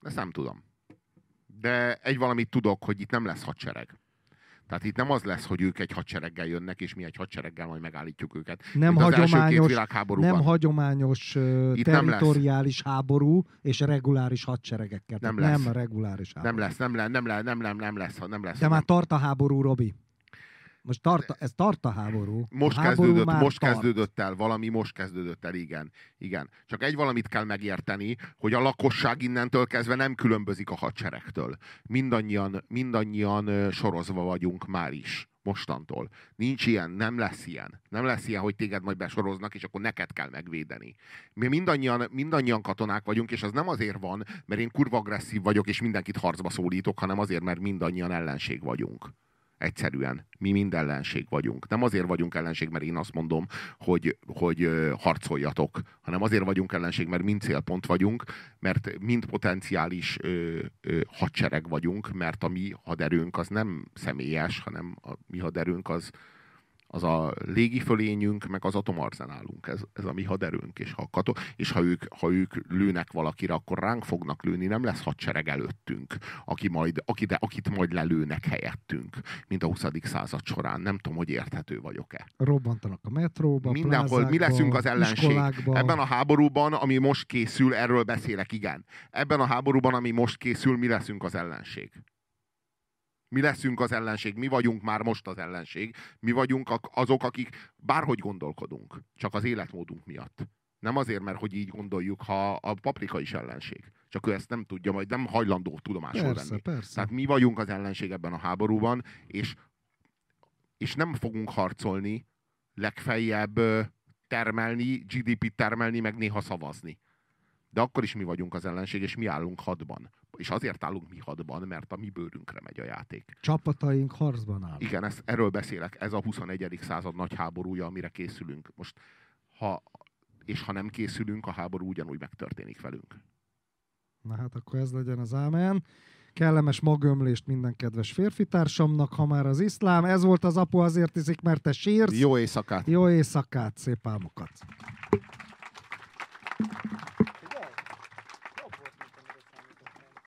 Ezt nem tudom. De egy valamit tudok, hogy itt nem lesz hadsereg. Tehát itt nem az lesz, hogy ők egy hadsereggel jönnek, és mi egy hadsereggel majd megállítjuk őket. Nem mint az első két hagyományos, nem hagyományos uh, Itt nem territoriális háború és reguláris hadseregekkel. Nem lesz. nem reguláris háború. nem lesz, nem lesz, nem lesz, nem lesz, nem lesz, nem lesz. De már tart a háború, Robi. Most tart, ez tart a háború. Most a háború kezdődött, most tart. kezdődött el, valami most kezdődött el, igen. igen. Csak egy valamit kell megérteni, hogy a lakosság innentől kezdve nem különbözik a hadseregtől. Mindannyian, mindannyian sorozva vagyunk már is mostantól. Nincs ilyen, nem lesz ilyen. Nem lesz ilyen, hogy téged majd besoroznak, és akkor neked kell megvédeni. Mi mindannyian, mindannyian katonák vagyunk, és az nem azért van, mert én kurva agresszív vagyok, és mindenkit harcba szólítok, hanem azért, mert mindannyian ellenség vagyunk. Egyszerűen. Mi mind ellenség vagyunk. Nem azért vagyunk ellenség, mert én azt mondom, hogy, hogy harcoljatok, hanem azért vagyunk ellenség, mert mind célpont vagyunk, mert mind potenciális ö, ö, hadsereg vagyunk, mert a mi haderőnk az nem személyes, hanem a mi haderőnk az, az a légifölényünk, meg az atomarzenálunk. Ez, ez a mi haderőnk. És ha, kato- és ha ők, ha ők lőnek valakire, akkor ránk fognak lőni, nem lesz hadsereg előttünk, aki majd, aki de, akit majd lelőnek helyettünk, mint a 20. század során. Nem tudom, hogy érthető vagyok-e. Robbantanak a metróba, Mindenhol mi leszünk az ellenség. iskolákba. Ebben a háborúban, ami most készül, erről beszélek, igen. Ebben a háborúban, ami most készül, mi leszünk az ellenség. Mi leszünk az ellenség, mi vagyunk már most az ellenség, mi vagyunk azok, akik bárhogy gondolkodunk, csak az életmódunk miatt. Nem azért, mert hogy így gondoljuk, ha a paprika is ellenség. Csak ő ezt nem tudja, majd nem hajlandó tudomásul Persze, venni. persze. Tehát mi vagyunk az ellenség ebben a háborúban, és, és nem fogunk harcolni, legfeljebb termelni, GDP-t termelni, meg néha szavazni. De akkor is mi vagyunk az ellenség, és mi állunk hadban. És azért állunk mi hadban, mert a mi bőrünkre megy a játék. Csapataink harcban áll. Igen, ezt, erről beszélek. Ez a 21. század nagy háborúja, amire készülünk. Most, ha, és ha nem készülünk, a háború ugyanúgy megtörténik velünk. Na hát akkor ez legyen az ámen. Kellemes magömlést minden kedves férfi társamnak, ha már az iszlám. Ez volt az apu azért iszik, mert te sírsz. Jó éjszakát! Jó éjszakát, szép álmokat!